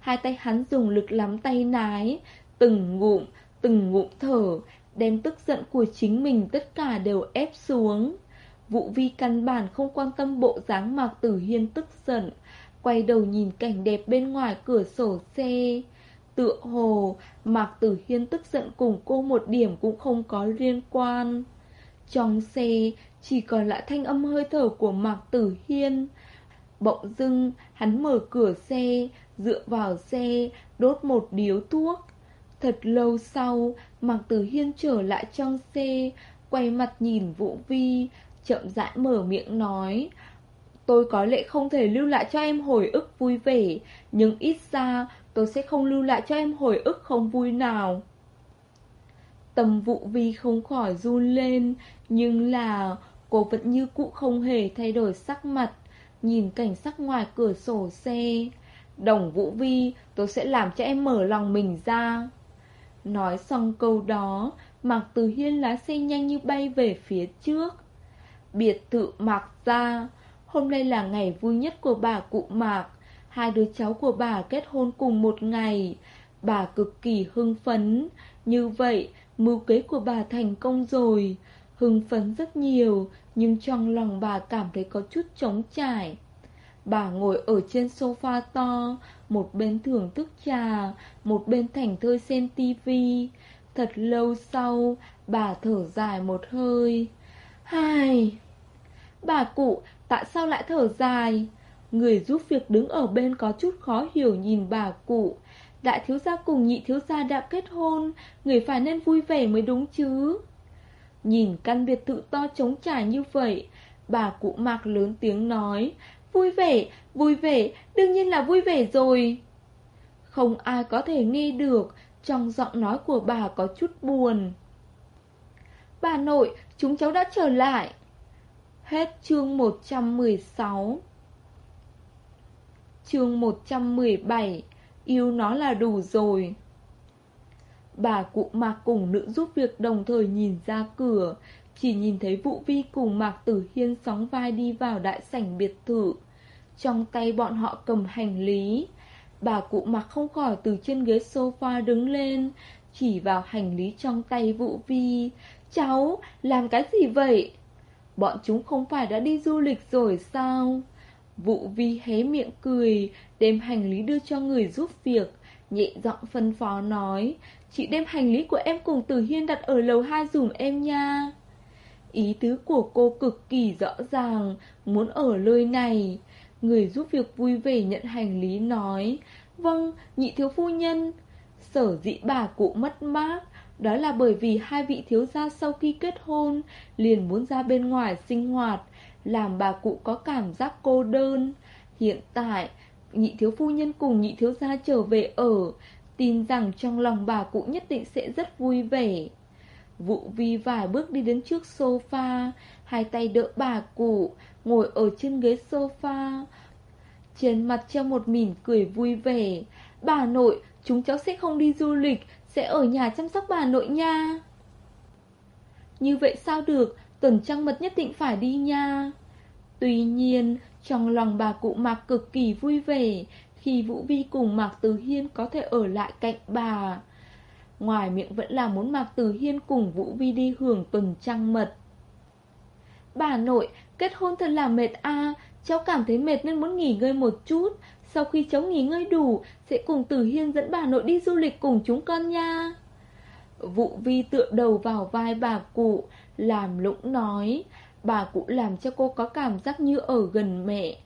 Hai tay hắn dùng lực lắm tay nái, từng ngụm, từng ngụm thở, đem tức giận của chính mình tất cả đều ép xuống. Vũ vi căn bản không quan tâm bộ dáng Mạc Tử Hiên tức giận, quay đầu nhìn cảnh đẹp bên ngoài cửa sổ xe. Tựa hồ, Mạc Tử Hiên tức giận cùng cô một điểm cũng không có liên quan. Trong xe, chỉ còn lại thanh âm hơi thở của Mạc Tử Hiên. Bỗng dưng, hắn mở cửa xe, dựa vào xe, đốt một điếu thuốc. Thật lâu sau, Mạc Tử Hiên trở lại trong xe, quay mặt nhìn Vũ Vi, chậm rãi mở miệng nói. Tôi có lẽ không thể lưu lại cho em hồi ức vui vẻ, nhưng ít ra tôi sẽ không lưu lại cho em hồi ức không vui nào. Tâm Vũ vi không khỏi run lên, nhưng là cô vẫn như cũ không hề thay đổi sắc mặt, nhìn cảnh sắc ngoài cửa sổ xe. Đồng Vũ Vi, tôi sẽ làm cho em mở lòng mình ra. Nói xong câu đó, Mạc Từ Hiên lái xe nhanh như bay về phía trước. Biệt thự Mạc ra, hôm nay là ngày vui nhất của bà cụ Mạc. Hai đứa cháu của bà kết hôn cùng một ngày. Bà cực kỳ hưng phấn. Như vậy, mưu kế của bà thành công rồi. Hưng phấn rất nhiều, nhưng trong lòng bà cảm thấy có chút trống trải. Bà ngồi ở trên sofa to, một bên thưởng thức trà, một bên thảnh thơi xem tivi. Thật lâu sau, bà thở dài một hơi. Hai... Bà cụ, tại sao lại thở dài? Người giúp việc đứng ở bên có chút khó hiểu nhìn bà cụ. Đại thiếu gia cùng nhị thiếu gia đã kết hôn, người phải nên vui vẻ mới đúng chứ. Nhìn căn biệt thự to trống trải như vậy, bà cụ mạc lớn tiếng nói, Vui vẻ, vui vẻ, đương nhiên là vui vẻ rồi. Không ai có thể nghe được, trong giọng nói của bà có chút buồn. Bà nội, chúng cháu đã trở lại. Hết chương 116 Chương 117 Yêu nó là đủ rồi Bà cụ Mạc cùng nữ giúp việc đồng thời nhìn ra cửa. Chỉ nhìn thấy Vũ Vi cùng Mạc Tử Hiên sóng vai đi vào đại sảnh biệt thự. Trong tay bọn họ cầm hành lý. Bà cụ Mạc không khỏi từ trên ghế sofa đứng lên Chỉ vào hành lý trong tay Vũ Vi. Cháu, làm cái gì vậy? Bọn chúng không phải đã đi du lịch rồi sao? Vụ vi hé miệng cười, đem hành lý đưa cho người giúp việc, nhẹ giọng phân phó nói, chị đem hành lý của em cùng Từ Hiên đặt ở lầu 2 dùm em nha. Ý tứ của cô cực kỳ rõ ràng, muốn ở nơi này. Người giúp việc vui vẻ nhận hành lý nói, vâng, nhị thiếu phu nhân. Sở dĩ bà cụ mất mát, đó là bởi vì hai vị thiếu gia sau khi kết hôn liền muốn ra bên ngoài sinh hoạt, làm bà cụ có cảm giác cô đơn. Hiện tại, nhị thiếu phu nhân cùng nhị thiếu gia trở về ở, tin rằng trong lòng bà cụ nhất định sẽ rất vui vẻ. Vụ vi vài bước đi đến trước sofa, hai tay đỡ bà cụ, ngồi ở trên ghế sofa. Trên mặt treo một mỉm cười vui vẻ. Bà nội, chúng cháu sẽ không đi du lịch, sẽ ở nhà chăm sóc bà nội nha. Như vậy sao được, tuần trăng mật nhất định phải đi nha. Tuy nhiên, trong lòng bà cụ Mạc cực kỳ vui vẻ khi Vũ Vi cùng Mạc Từ Hiên có thể ở lại cạnh bà. Ngoài miệng vẫn là muốn Mạc Từ Hiên cùng Vũ Vi đi hưởng tuần trăng mật. Bà nội, kết hôn thật là mệt a cháu cảm thấy mệt nên muốn nghỉ ngơi một chút. Sau khi cháu nghỉ ngơi đủ, sẽ cùng Từ Hiên dẫn bà nội đi du lịch cùng chúng con nha. Vũ Vi tựa đầu vào vai bà cụ, làm lũng nói. Bà cụ làm cho cô có cảm giác như ở gần mẹ.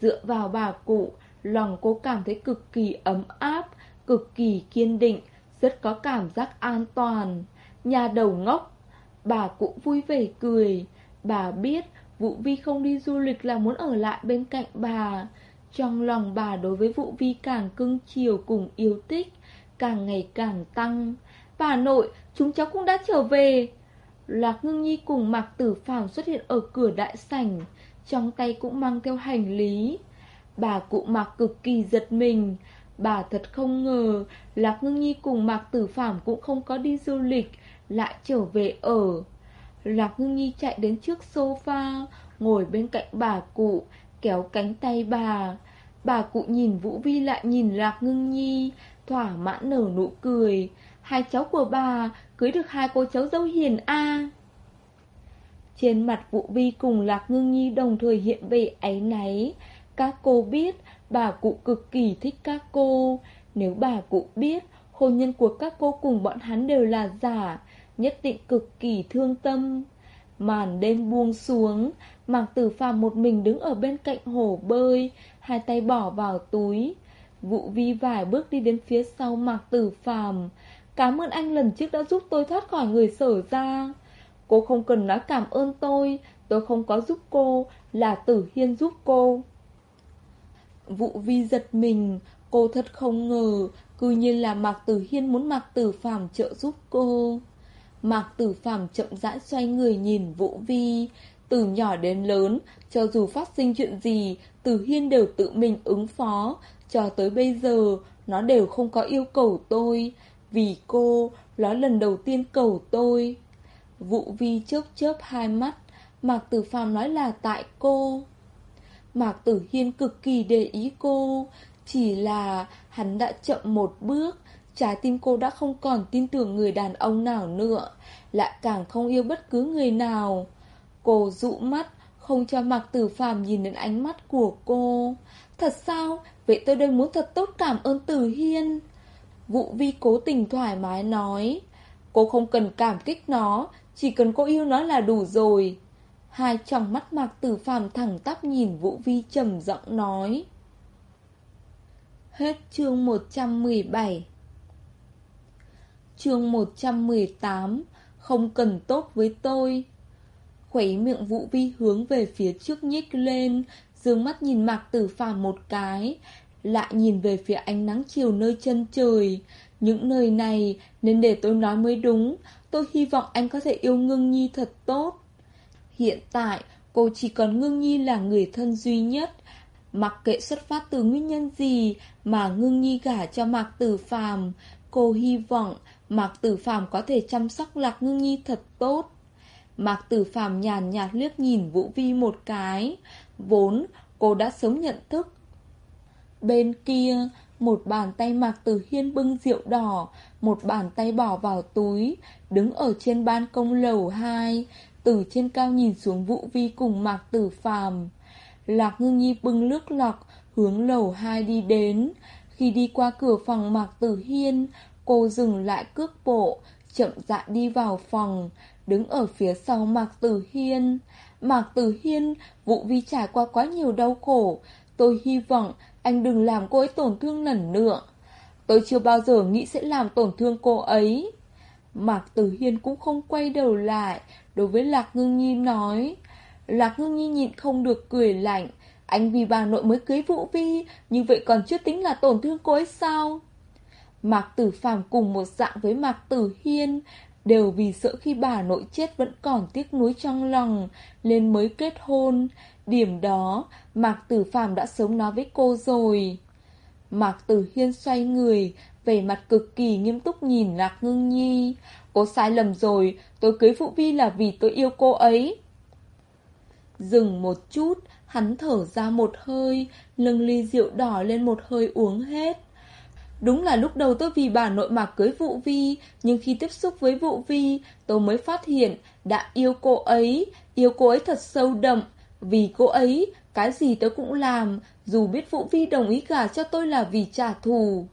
Dựa vào bà cụ, lòng cô cảm thấy cực kỳ ấm áp, cực kỳ kiên định, rất có cảm giác an toàn. Nhà đầu ngốc, bà cụ vui vẻ cười. Bà biết Vũ Vi không đi du lịch là muốn ở lại bên cạnh bà. Trong lòng bà đối với Vũ Vi càng cưng chiều cùng yêu thích, càng ngày càng tăng. Bà nội, chúng cháu cũng đã trở về. Lạc Ngưng Nhi cùng Mạc Tử Phàm xuất hiện ở cửa đại sảnh, trong tay cũng mang theo hành lý. Bà cụ Mạc cực kỳ giật mình, bà thật không ngờ Lạc Ngưng Nhi cùng Mạc Tử Phàm cũng không có đi du lịch, lại trở về ở. Lạc Ngưng Nhi chạy đến trước sofa, ngồi bên cạnh bà cụ, kéo cánh tay bà. Bà cụ nhìn Vũ Vi lại nhìn Lạc Ngưng Nhi, thỏa mãn nở nụ cười. Hai cháu của bà cưới được hai cô cháu dâu hiền a. Trên mặt Vũ Vi cùng Lạc Ngưng Nhi đồng thời hiện về áy náy. Các cô biết bà cụ cực kỳ thích các cô. Nếu bà cụ biết hôn nhân của các cô cùng bọn hắn đều là giả, nhất định cực kỳ thương tâm. Màn đêm buông xuống, Mạc Tử Phàm một mình đứng ở bên cạnh hồ bơi, hai tay bỏ vào túi. vũ vi vài bước đi đến phía sau Mạc Tử Phàm. Cảm ơn anh lần trước đã giúp tôi thoát khỏi người sở ra. Cô không cần nói cảm ơn tôi, tôi không có giúp cô, là Tử Hiên giúp cô. Vụ vi giật mình, cô thật không ngờ, cư nhiên là Mạc Tử Hiên muốn Mạc Tử Phàm trợ giúp cô. Mạc Tử Phàm chậm rãi xoay người nhìn Vũ Vi. Từ nhỏ đến lớn, cho dù phát sinh chuyện gì, Tử Hiên đều tự mình ứng phó. Cho tới bây giờ, nó đều không có yêu cầu tôi. Vì cô, nó lần đầu tiên cầu tôi. Vũ Vi chớp chớp hai mắt. Mạc Tử Phàm nói là tại cô. Mạc Tử Hiên cực kỳ để ý cô. Chỉ là hắn đã chậm một bước. Trái tim cô đã không còn tin tưởng người đàn ông nào nữa Lại càng không yêu bất cứ người nào Cô dụ mắt Không cho Mạc Tử Phàm nhìn đến ánh mắt của cô Thật sao Vậy tôi đây muốn thật tốt cảm ơn Tử Hiên Vũ Vi cố tình thoải mái nói, Cô không cần cảm kích nó, Chỉ cần cô yêu nó là đủ rồi. Hai tròng mắt Mạc Tử Phàm thẳng tắp nhìn Vũ Vi trầm giọng nói, Hết chương 117 chương 118 Không cần tốt với tôi. Khuấy miệng Vũ Vi hướng về phía trước nhích lên, Dương mắt nhìn Mạc Tử Phàm một cái lại nhìn về phía ánh nắng chiều nơi chân trời Những nơi này nên để tôi nói mới đúng Tôi hy vọng anh có thể yêu Ngưng Nhi thật tốt Hiện tại cô chỉ còn Ngưng Nhi là người thân duy nhất Mặc kệ xuất phát từ nguyên nhân gì mà Ngưng Nhi gả cho Mạc Tử Phàm Cô hy vọng Mạc Tử Phàm có thể chăm sóc Lạc Ngưng Nhi thật tốt. Mạc Tử Phàm nhàn nhạt liếc nhìn Vũ Vi một cái, vốn cô đã sớm nhận thức. Bên kia, một bàn tay Mạc Tử Hiên bưng rượu đỏ, một bàn tay bỏ vào túi, đứng ở trên ban công lầu 2, từ trên cao nhìn xuống Vũ Vi cùng Mạc Tử Phàm. Lạc Ngưng Nhi bưng nước lọc, hướng lầu 2 đi đến. Khi đi qua cửa phòng Mạc Tử Hiên, Cô dừng lại cước bộ, chậm rãi đi vào phòng, đứng ở phía sau Mạc Tử Hiên. Mạc Tử Hiên, vũ vi trải qua quá nhiều đau khổ, tôi hy vọng anh đừng làm cô ấy tổn thương lần nữa. Tôi chưa bao giờ nghĩ sẽ làm tổn thương cô ấy. Mạc Tử Hiên cũng không quay đầu lại, đối với Lạc Ngưng Nhi nói. Lạc Ngưng Nhi nhịn không được cười lạnh, anh vì bà nội mới cưới Vũ Vi, như vậy còn chưa tính là tổn thương cô ấy sao? Mạc Tử Phàm cùng một dạng với Mạc Tử Hiên, đều vì sợ khi bà nội chết vẫn còn tiếc nuối trong lòng, nên mới kết hôn. Điểm đó, Mạc Tử Phàm đã sống nói với cô rồi. Mạc Tử Hiên xoay người, vẻ mặt cực kỳ nghiêm túc nhìn Lạc Ngưng Nhi. Cô sai lầm rồi, tôi cưới Phụ Vi là vì tôi yêu cô ấy. Dừng một chút, hắn thở ra một hơi, nâng ly rượu đỏ lên một hơi uống hết. Đúng là lúc đầu tôi vì bà nội mà cưới vũ Vi, nhưng khi tiếp xúc với vũ Vi, tôi mới phát hiện đã yêu cô ấy, yêu cô ấy thật sâu đậm. Vì cô ấy, cái gì tôi cũng làm, dù biết vũ Vi đồng ý gả cho tôi là vì trả thù.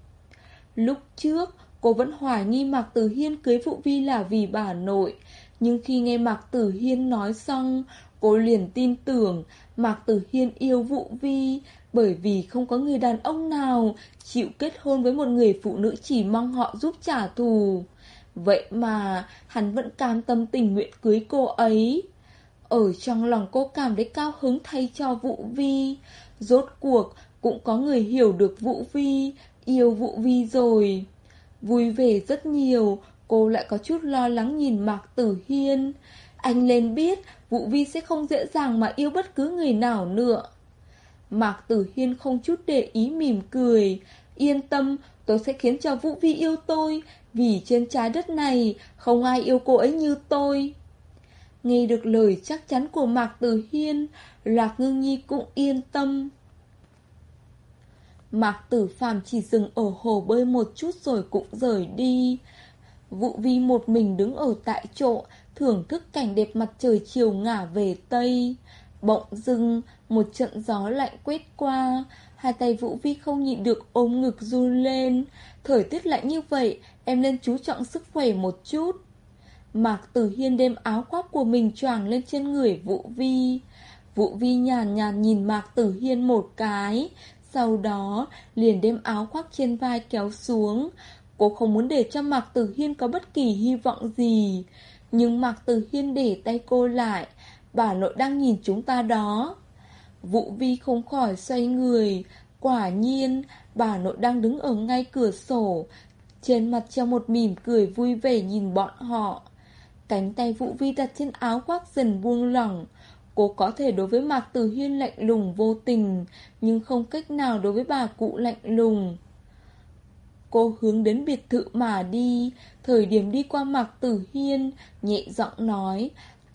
Lúc trước, cô vẫn hoài nghi Mạc Tử Hiên cưới vũ Vi là vì bà nội, nhưng khi nghe Mạc Tử Hiên nói xong, cô liền tin tưởng Mạc Tử Hiên yêu vũ Vi, bởi vì không có người đàn ông nào chịu kết hôn với một người phụ nữ chỉ mong họ giúp trả thù. Vậy mà hắn vẫn cam tâm tình nguyện cưới cô ấy. Ở trong lòng cô cảm thấy cao hứng thay cho Vũ Vi. Rốt cuộc cũng có người hiểu được Vũ Vi, yêu Vũ Vi rồi. Vui vẻ rất nhiều, cô lại có chút lo lắng nhìn Mạc Tử Hiên. Anh lên biết Vũ Vi sẽ không dễ dàng mà yêu bất cứ người nào nữa. Mạc Tử Hiên không chút để ý mỉm cười. Yên tâm, tôi sẽ khiến cho Vũ Vi yêu tôi, vì trên trái đất này không ai yêu cô ấy như tôi. Nghe được lời chắc chắn của Mạc Tử Hiên, Lạc Ngưng Nhi cũng yên tâm. Mạc Tử Phàm chỉ dừng ở hồ bơi một chút rồi cũng rời đi. Vũ Vi một mình đứng ở tại chỗ, thưởng thức cảnh đẹp mặt trời chiều ngả về Tây. Bỗng dưng, một trận gió lạnh quét qua, hai tay Vũ Vi không nhịn được ôm ngực run lên. Thời tiết lạnh như vậy, em nên chú trọng sức khỏe một chút. Mạc Tử Hiên đem áo khoác của mình choàng lên trên người Vũ Vi. Vũ Vi nhàn nhạt nhìn Mạc Tử Hiên một cái, sau đó liền đem áo khoác trên vai kéo xuống. Cô không muốn để cho Mạc Tử Hiên có bất kỳ hy vọng gì. Nhưng Mạc Tử Hiên để tay cô lại, bà nội đang nhìn chúng ta đó. Vũ Vi không khỏi xoay người, quả nhiên, bà nội đang đứng ở ngay cửa sổ, trên mặt treo một mỉm cười vui vẻ nhìn bọn họ. Cánh tay Vũ Vi đặt trên áo khoác dần buông lỏng. Cô có thể đối với Mạc Tử Hiên lạnh lùng vô tình Nhưng không cách nào đối với bà cụ lạnh lùng. Cô hướng đến biệt thự mà đi. Thời điểm đi qua Mạc Tử Hiên Nhẹ giọng nói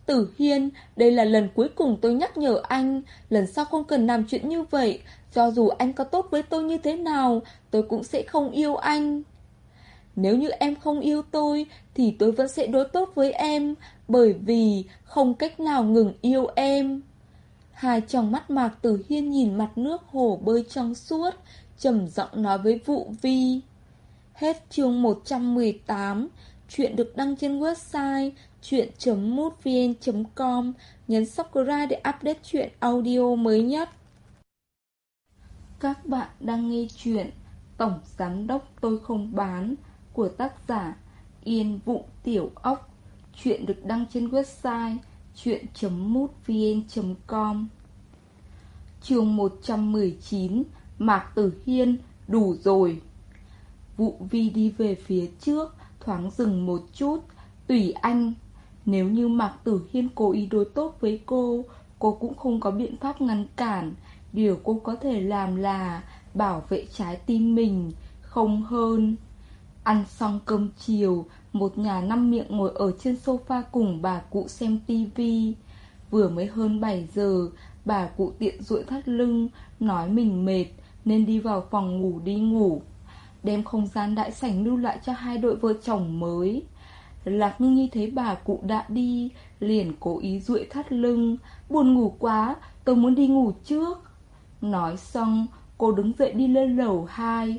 Tử Hiên, đây là lần cuối cùng tôi nhắc nhở anh. Lần sau không cần làm chuyện như vậy. Cho dù anh có tốt với tôi như thế nào Tôi cũng sẽ không yêu anh. Nếu như em không yêu tôi, Thì tôi vẫn sẽ đối tốt với em, Bởi vì không cách nào ngừng yêu em. Hai trong mắt Mạc Tử Hiên nhìn mặt nước hồ bơi trong suốt, trầm giọng nói với Vụ Vi. Hết chương 118 Chuyện được đăng trên website chuyện.mútvn.com Nhấn subscribe để update chuyện audio mới nhất. Các bạn đang nghe chuyện Tổng Giám Đốc Tôi Không Bán của tác giả Yên Vụ Tiểu Ốc. Chuyện được đăng trên website chuyện.mútvn.com Chương 119 Mạc Tử Hiên, Đủ rồi. Vụ vi đi về phía trước, Thoáng dừng một chút. Tùy anh, Nếu như Mạc Tử Hiên cố ý đối tốt với cô Cô cũng không có biện pháp ngăn cản. Điều cô có thể làm là Bảo vệ trái tim mình, Không hơn. Ăn xong cơm chiều, Một nhà năm miệng ngồi ở trên sofa cùng bà cụ xem tivi Vừa mới hơn 7 giờ, Bà cụ tiện duỗi thắt lưng, Nói mình mệt, Nên đi vào phòng ngủ đi ngủ. Đem không gian đại sảnh lưu lại cho hai đội vợ chồng mới. Lạc ngưng nhi thấy bà cụ đã đi, Liền cố ý duỗi thắt lưng. Buồn ngủ quá, Tôi muốn đi ngủ trước. Nói xong, cô đứng dậy đi lên lầu 2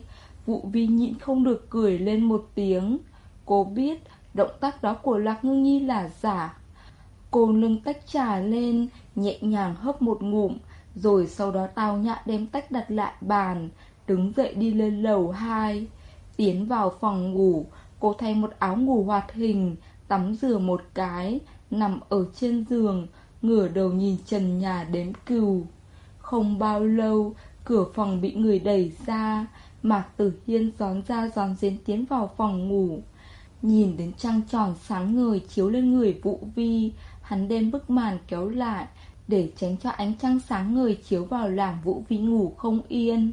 Vụ vi nhịn không được cười lên một tiếng. Cô biết động tác đó của Lạc Ngưng Nhi là giả. Cô nâng tách trà lên, Nhẹ nhàng hấp một ngụm, Rồi sau đó tao nhã đem tách đặt lại bàn, Đứng dậy đi lên lầu 2 Tiến vào phòng ngủ, Cô thay một áo ngủ hoạt hình, Tắm rửa một cái, Nằm ở trên giường, Ngửa đầu nhìn trần nhà đếm cừu. Không bao lâu, Cửa phòng bị người đẩy ra Mạc Tử Hiên gión ra gión dến tiến vào phòng ngủ Nhìn đến trăng tròn sáng ngời chiếu lên người Vũ Vi Hắn đem bức màn kéo lại Để tránh cho ánh trăng sáng ngời chiếu vào làm Vũ Vi ngủ không yên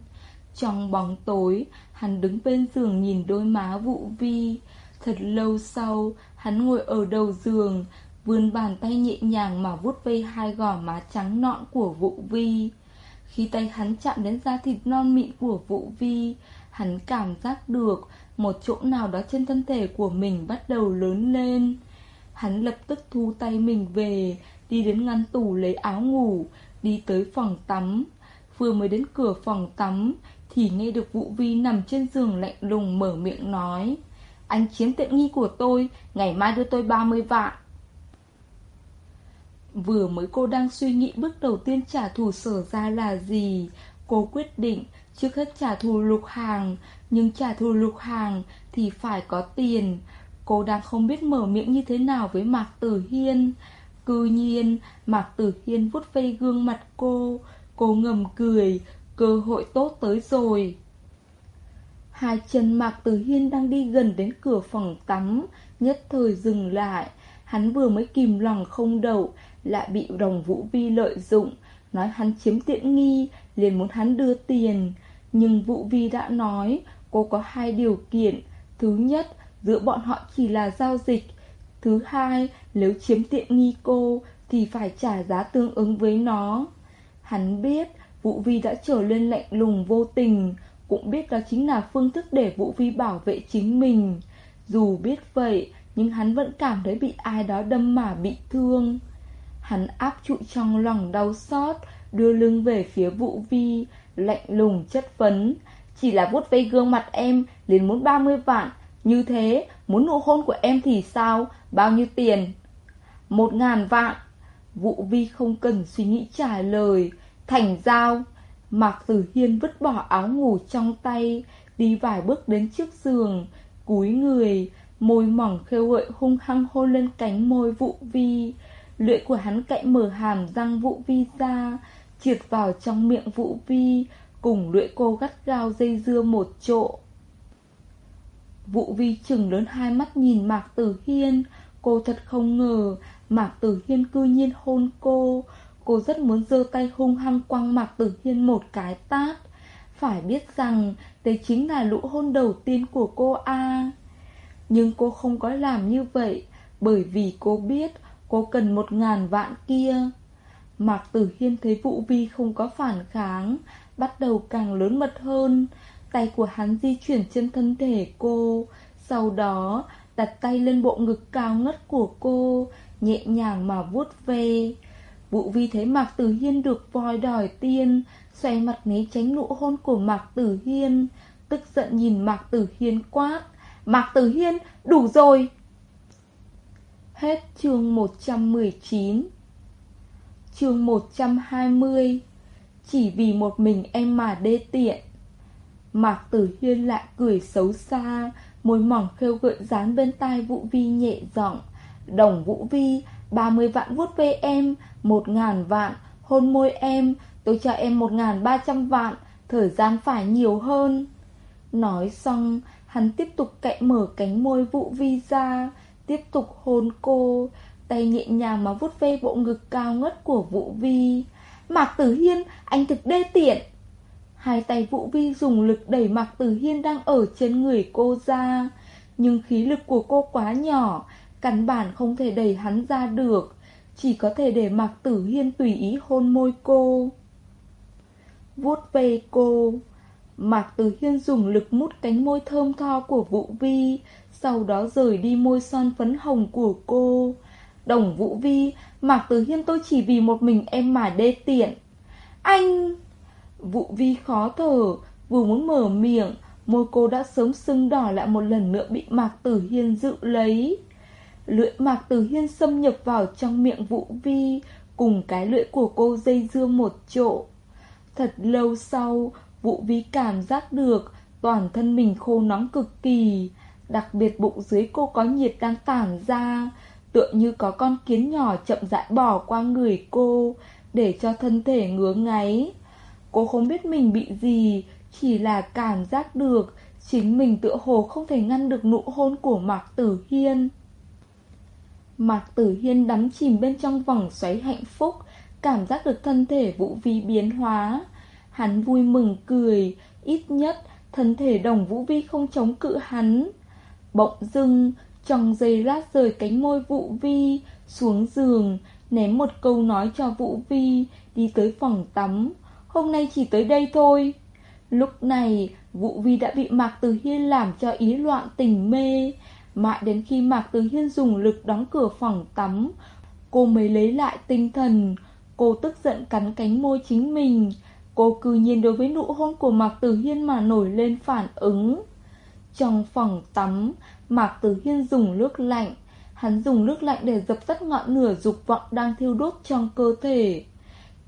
trong bóng tối, hắn đứng bên giường nhìn đôi má vụ vi. Thật lâu sau, hắn ngồi ở đầu giường, vươn bàn tay nhẹ nhàng mà vuốt vây hai gò má trắng nõn của vụ vi. Khi tay hắn chạm đến da thịt non mịn của vũ vi, hắn cảm giác được một chỗ nào đó trên thân thể của mình bắt đầu lớn lên. Hắn lập tức thu tay mình về, đi đến ngăn tủ lấy áo ngủ, đi tới phòng tắm. Vừa mới đến cửa phòng tắm, thì nghe được Vũ Vi nằm trên giường lạnh lùng mở miệng nói Anh chiếm tiện nghi của tôi Ngày mai đưa tôi 30 vạn Vừa mới cô đang suy nghĩ bước đầu tiên trả thù sở ra là gì. Cô quyết định trước hết trả thù lục hàng, Nhưng trả thù lục hàng thì phải có tiền. Cô đang không biết mở miệng như thế nào với Mạc Tử Hiên. Cư nhiên, Mạc Tử Hiên vuốt vây gương mặt cô. Cô ngầm cười, Cơ hội tốt tới rồi. Hai chân Mạc Tử Hiên đang đi gần đến cửa phòng tắm, Nhất thời dừng lại. Hắn vừa mới kìm lòng không đậu lại bị đồng Vũ Vi lợi dụng. Nói hắn chiếm tiện nghi liền muốn hắn đưa tiền. Nhưng Vũ Vi đã nói Cô có hai điều kiện. Thứ nhất giữa bọn họ chỉ là giao dịch. Thứ hai nếu chiếm tiện nghi cô Thì phải trả giá tương ứng với nó. Hắn biết Vũ Vi đã trở lên lạnh lùng vô tình, cũng biết đó chính là phương thức để Vũ Vi bảo vệ chính mình. Dù biết vậy, nhưng hắn vẫn cảm thấy bị ai đó đâm mà bị thương. Hắn áp trụ trong lòng đau xót, đưa lưng về phía Vũ Vi, lạnh lùng chất vấn. Chỉ là vuốt vây gương mặt em, liền muốn 30 vạn. Như thế, muốn nụ hôn của em thì sao? Bao nhiêu tiền? Một ngàn vạn. Vũ Vi không cần suy nghĩ trả lời. Thành giao Mạc Tử Hiên vứt bỏ áo ngủ trong tay Đi vài bước đến trước giường Cúi người Môi mỏng khêu gợi hung hăng hôn lên cánh môi vụ vi Lưỡi của hắn cậy mở hàm, răng vũ vi ra Triệt vào trong miệng vũ vi, Cùng lưỡi cô gắt gao dây dưa một chỗ. Vũ vi chừng lớn hai mắt nhìn Mạc Tử Hiên. Cô thật không ngờ, Mạc Tử Hiên cư nhiên hôn cô. Cô rất muốn giơ tay hung hăng quăng Mạc Tử Hiên một cái tát. Phải biết rằng, Đây chính là lũ hôn đầu tiên của cô A. Nhưng cô không có làm như vậy, Bởi vì cô biết Cô cần một ngàn vạn kia? Mạc Tử Hiên thấy Vũ Vi không có phản kháng, Bắt đầu càng lớn mật hơn. Tay của hắn di chuyển trên thân thể cô, Sau đó đặt tay lên bộ ngực cao ngất của cô, Nhẹ nhàng mà vuốt ve. Vũ Vi thấy Mạc Tử Hiên được voi đòi tiên Xoay mặt né tránh nụ hôn của Mạc Tử Hiên. Tức giận nhìn Mạc Tử Hiên quát, Mạc Tử Hiên, đủ rồi! Hết chương 119 Chương 120 Chỉ vì một mình em mà đê tiện. Mạc Tử Hiên lại cười xấu xa, Môi mỏng khêu gợi dán bên tai Vũ Vi nhẹ giọng. Đồng Vũ Vi 30 vạn vuốt về em, một ngàn vạn Hôn môi em, Tôi cho em một ngàn ba trăm vạn, Thời gian phải nhiều hơn. Nói xong, Hắn tiếp tục cậy mở cánh môi Vũ Vi ra. Tiếp tục hôn cô, Tay nhẹ nhàng mà vuốt ve bộ ngực cao ngất của Vũ Vi. Mạc Tử Hiên, Anh thực đê tiện. Hai tay Vũ Vi dùng lực đẩy Mạc Tử Hiên đang ở trên người cô ra. Nhưng khí lực của cô quá nhỏ, Căn bản không thể đẩy hắn ra được. Chỉ có thể để Mạc Tử Hiên tùy ý hôn môi cô. Vuốt ve cô. Mạc Tử Hiên dùng lực mút cánh môi thơm tho của Vũ Vi sau đó rời đi môi son phấn hồng của cô. Đồng Vũ Vi, Mạc Tử Hiên tôi chỉ vì một mình em mà đê tiện. Anh! Vũ Vi khó thở, Vừa muốn mở miệng, Môi cô đã sớm sưng đỏ lại một lần nữa bị Mạc Tử Hiên giữ lấy. Lưỡi Mạc Tử Hiên xâm nhập vào trong miệng Vũ Vi, Cùng cái lưỡi của cô dây dưa một chỗ. Thật lâu sau, Vũ Vi cảm giác được Toàn thân mình khô nóng cực kỳ. Đặc biệt bụng dưới cô có nhiệt đang tản ra, Tựa như có con kiến nhỏ chậm rãi bỏ qua người cô, Để cho thân thể ngứa ngáy. Cô không biết mình bị gì, Chỉ là cảm giác được Chính mình tựa hồ không thể ngăn được nụ hôn của Mạc Tử Hiên. Mạc Tử Hiên đắm chìm bên trong vòng xoáy hạnh phúc, Cảm giác được thân thể Vũ Vi biến hóa. Hắn vui mừng cười, Ít nhất thân thể đồng Vũ Vi không chống cự hắn. Bỗng dưng, Trong giây lát rời cánh môi Vũ Vi Xuống giường, Ném một câu nói cho Vũ Vi, Đi tới phòng tắm. Hôm nay chỉ tới đây thôi. Lúc này, Vũ Vi đã bị Mạc từ Hiên làm cho ý loạn tình mê. Mãi đến khi Mạc từ Hiên dùng lực đóng cửa phòng tắm, Cô mới lấy lại tinh thần. Cô tức giận cắn cánh môi chính mình. Cô cư nhiên đối với nụ hôn của Mạc Tử Hiên mà nổi lên phản ứng. Trong phòng tắm. Mạc Tử Hiên dùng nước lạnh. Hắn dùng nước lạnh để dập tắt ngọn lửa dục vọng đang thiêu đốt trong cơ thể.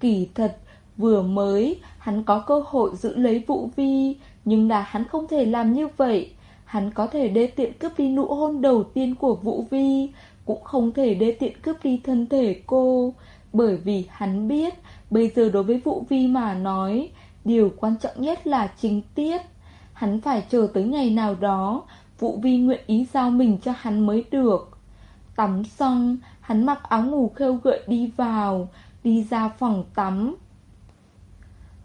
Kỳ thật, Vừa mới, Hắn có cơ hội giữ lấy Vũ Vi, Nhưng là hắn không thể làm như vậy. Hắn có thể đê tiện cướp đi nụ hôn đầu tiên của Vũ Vi, Cũng không thể đê tiện cướp đi thân thể cô. Bởi vì hắn biết, Bây giờ đối với Vũ Vi mà nói, Điều quan trọng nhất là chính tiết. Hắn phải chờ tới ngày nào đó Vũ Vi nguyện ý giao mình cho hắn mới được. Tắm xong, Hắn mặc áo ngủ khêu gợi đi vào, Đi ra phòng tắm.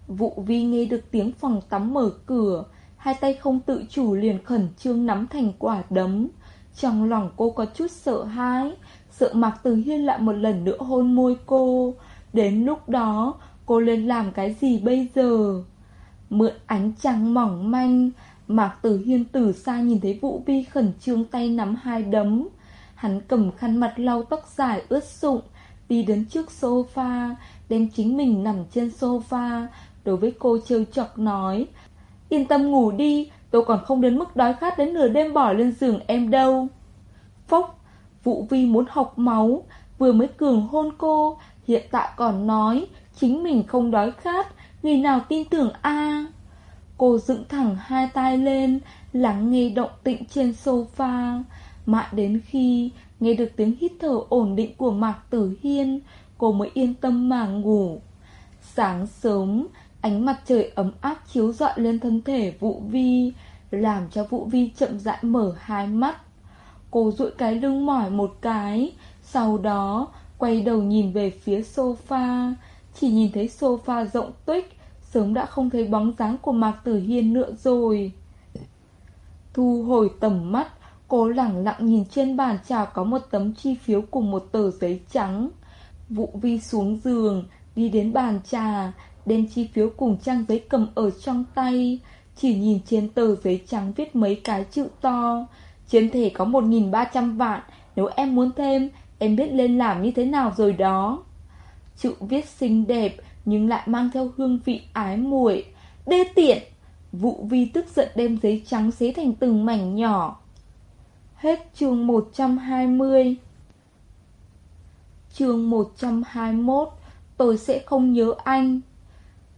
Vũ Vi nghe được tiếng phòng tắm mở cửa, Hai tay không tự chủ liền khẩn trương nắm thành quả đấm. Trong lòng cô có chút sợ hãi, Sợ Mạc Từ Hiên lại một lần nữa hôn môi cô. Đến lúc đó, cô lên làm cái gì bây giờ? Mượn ánh trăng mỏng manh, Mạc Tử Hiên từ xa nhìn thấy Vũ Vi khẩn trương tay nắm hai đấm. Hắn cầm khăn mặt lau tóc dài ướt sụng Đi đến trước sofa, Đem chính mình nằm trên sofa, Đối với cô trêu chọc nói, Yên tâm ngủ đi, Tôi còn không đến mức đói khát đến nửa đêm bỏ lên giường em đâu. Phốc, Vũ Vi muốn học máu, Vừa mới cường hôn cô, Hiện tại còn nói, Chính mình không đói khát Người nào tin tưởng a? Cô dựng thẳng hai tay lên, Lắng nghe động tĩnh trên sofa. Mãi đến khi Nghe được tiếng hít thở ổn định của Mạc Tử Hiên, Cô mới yên tâm mà ngủ. Sáng sớm, Ánh mặt trời ấm áp chiếu rọi lên thân thể Vũ Vi, Làm cho Vũ Vi chậm rãi mở hai mắt. Cô duỗi cái lưng mỏi một cái, Sau đó quay đầu nhìn về phía sofa. Chỉ nhìn thấy sofa rộng tuyết Sớm đã không thấy bóng dáng của Mạc Tử Hiên nữa rồi. Thu hồi tầm mắt, Cô lẳng lặng nhìn trên bàn trà có một tấm chi phiếu cùng một tờ giấy trắng. Vụ vi xuống giường, Đi đến bàn trà, Đem chi phiếu cùng trang giấy cầm ở trong tay. Chỉ nhìn trên tờ giấy trắng viết mấy cái chữ to. Trên thể có 1.300 vạn, Nếu em muốn thêm, Em biết lên làm như thế nào rồi đó. Chữ viết xinh đẹp Nhưng lại mang theo hương vị ái muội. Đê tiện, Vụ vi tức giận đem giấy trắng xé thành từng mảnh nhỏ. Hết chương 120 Chương 121 Tôi sẽ không nhớ anh.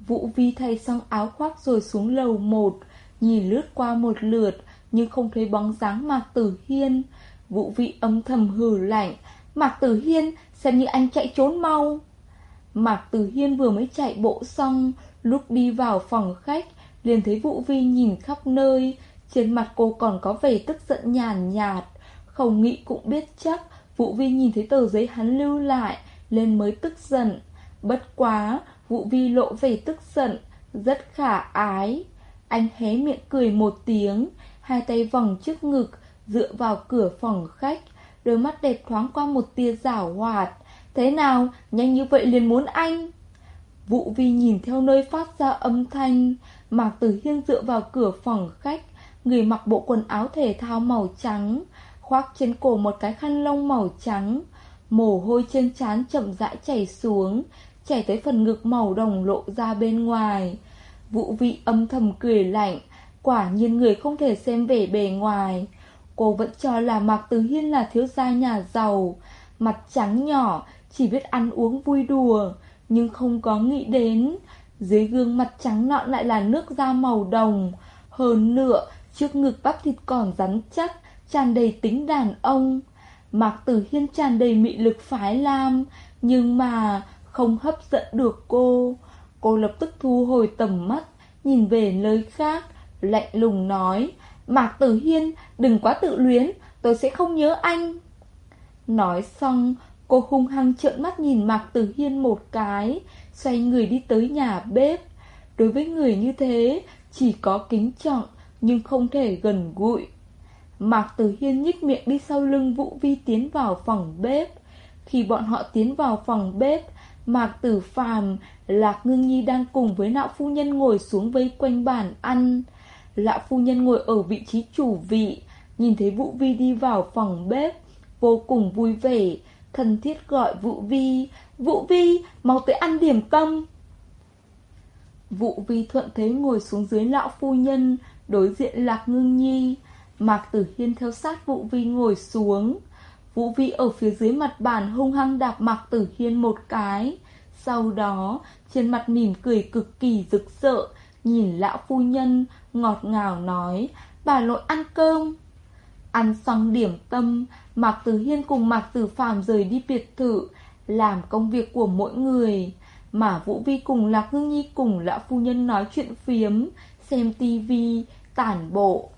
Vũ Vi thay xong áo khoác rồi xuống lầu một, Nhìn lướt qua một lượt Nhưng không thấy bóng dáng Mạc Tử Hiên. Vũ Vi âm thầm hừ lạnh, Mạc Tử Hiên, xem như anh chạy trốn mau. Mạc Tử Hiên vừa mới chạy bộ xong, Lúc đi vào phòng khách, liền thấy Vũ Vi nhìn khắp nơi. Trên mặt cô còn có vẻ tức giận nhàn nhạt. Không nghĩ cũng biết chắc, Vũ Vi nhìn thấy tờ giấy hắn lưu lại Lên mới tức giận. Bất quá, Vũ Vi lộ vẻ tức giận, Rất khả ái. Anh hé miệng cười một tiếng, Hai tay vòng trước ngực, Dựa vào cửa phòng khách. Đôi mắt đẹp thoáng qua một tia giả hoạt. Thế nào? Nhanh như vậy liền muốn anh? Vũ Vi nhìn theo nơi phát ra âm thanh, Mạc Tử Hiên dựa vào cửa phòng khách, Người mặc bộ quần áo thể thao màu trắng, Khoác trên cổ một cái khăn lông màu trắng, Mồ hôi trên trán chậm rãi chảy xuống, Chảy tới phần ngực màu đồng lộ ra bên ngoài. Vũ vị âm thầm cười lạnh, Quả nhiên người không thể xem vẻ bề ngoài. Cô vẫn cho là Mạc Tử Hiên là thiếu gia nhà giàu, Mặt trắng nhỏ chỉ biết ăn uống vui đùa Nhưng không có nghĩ đến Dưới gương mặt trắng nọn lại là nước da màu đồng Hơn nữa Trước ngực bắp thịt còn rắn chắc tràn đầy tính đàn ông. Mạc Tử Hiên tràn đầy mị lực phái lam, nhưng mà không hấp dẫn được cô. Cô lập tức thu hồi tầm mắt, nhìn về nơi khác, lạnh lùng nói, Mạc Tử Hiên, đừng quá tự luyến, tôi sẽ không nhớ anh. Nói xong, cô hung hăng trợn mắt nhìn Mạc Tử Hiên một cái, xoay người đi tới nhà bếp. Đối với người như thế, chỉ có kính trọng, nhưng không thể gần gũi. Mạc Tử Hiên nhích miệng đi sau lưng Vũ Vi tiến vào phòng bếp. Khi bọn họ tiến vào phòng bếp, Mạc Tử Phàm, Lạc Ngưng Nhi đang cùng với lão Phu Nhân ngồi xuống vây quanh bàn ăn. lão Phu Nhân ngồi ở vị trí chủ vị, nhìn thấy Vũ Vi đi vào phòng bếp, vô cùng vui vẻ, thân thiết gọi Vũ Vi, Vũ Vi, mau tới ăn điểm tâm. Vũ Vi thuận thế ngồi xuống dưới Lão Phu Nhân, đối diện Lạc Ngưng Nhi. Mạc Tử Hiên theo sát Vũ Vi ngồi xuống. Vũ Vi ở phía dưới mặt bàn hung hăng đạp Mạc Tử Hiên một cái. Sau đó, trên mặt mỉm cười cực kỳ rực rỡ, nhìn lão phu nhân, ngọt ngào nói, bà nội ăn cơm. Ăn xong điểm tâm, Mạc Tử Hiên cùng Mạc Tử Phàm rời đi biệt thự, làm công việc của mỗi người. Mà Vũ Vi cùng Lạc Hương Nhi cùng lão phu nhân nói chuyện phiếm, xem tivi, tản bộ.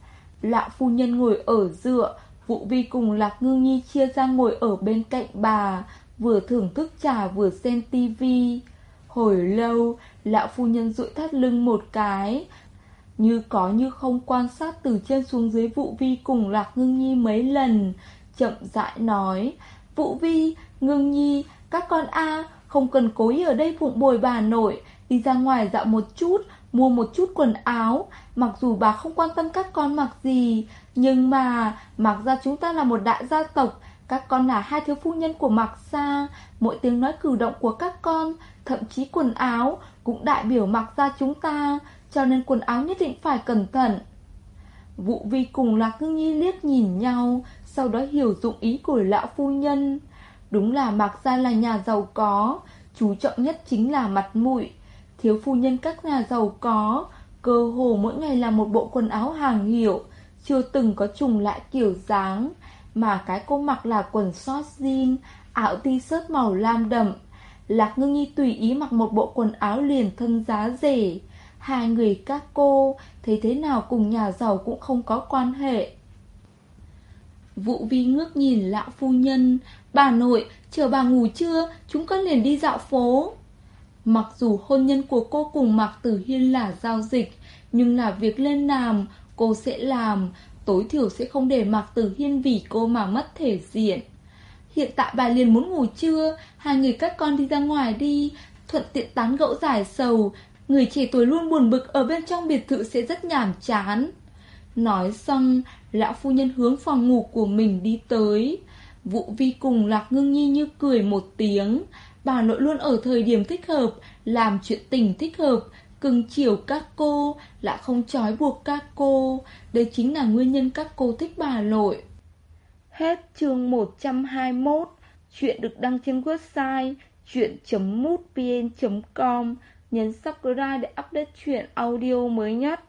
Lạ phu nhân ngồi ở dựa, Vũ Vi cùng Lạc Ngư Nhi chia ra ngồi ở bên cạnh bà, vừa thưởng thức trà vừa xem tivi. Hồi lâu, lão phu nhân duỗi thắt lưng một cái, như có như không quan sát từ trên xuống dưới Vũ Vi cùng Lạc Ngưng Nhi mấy lần, chậm rãi nói, Vũ Vi, Ngưng Nhi, các con a không cần cố ý ở đây phụng bồi bà nội, đi ra ngoài dạo một chút, mua một chút quần áo, mặc dù bà không quan tâm các con mặc gì, nhưng mà mặc ra chúng ta là một đại gia tộc, các con là hai thiếu phu nhân của Mạc Gia, mỗi tiếng nói cử động của các con, thậm chí quần áo cũng đại biểu Mạc ra chúng ta, cho nên quần áo nhất định phải cẩn thận. Vụ vi cùng Lạc Ngưng Nhi liếc nhìn nhau, sau đó hiểu dụng ý của lão phu nhân. Đúng là Mạc Gia là nhà giàu có, chú trọng nhất chính là mặt mũi. Thiếu phu nhân các nhà giàu có, cơ hồ mỗi ngày là một bộ quần áo hàng hiệu, chưa từng có trùng lại kiểu dáng, mà cái cô mặc là quần short jean, áo t-shirt màu lam đậm. Lạc ngưng nhi tùy ý mặc một bộ quần áo liền thân giá rẻ. Hai người các cô, thấy thế nào cùng nhà giàu cũng không có quan hệ. Vũ Vi ngước nhìn lão phu nhân. Bà nội, chờ bà ngủ chưa? Chúng con liền đi dạo phố. Mặc dù hôn nhân của cô cùng Mạc Tử Hiên là giao dịch Nhưng là việc lên làm Cô sẽ làm. Tối thiểu sẽ không để Mạc Tử Hiên vì cô mà mất thể diện. Hiện tại bà liền muốn ngủ trưa Hai người các con đi ra ngoài đi. Thuận tiện tán gẫu giải sầu. Người trẻ tuổi luôn buồn bực Ở bên trong biệt thự sẽ rất nhàm chán. Nói xong Lão phu nhân hướng phòng ngủ của mình đi tới. Vũ vi cùng Lạc Ngưng Nhi như cười một tiếng. Bà nội luôn ở thời điểm thích hợp, Làm chuyện tình thích hợp, Cưng chiều các cô Lại không trói buộc các cô. Đây chính là nguyên nhân các cô thích bà nội. Hết chương 121 Chuyện được đăng trên website chuyện.mútvn.com Nhấn subscribe để update chuyện audio mới nhất.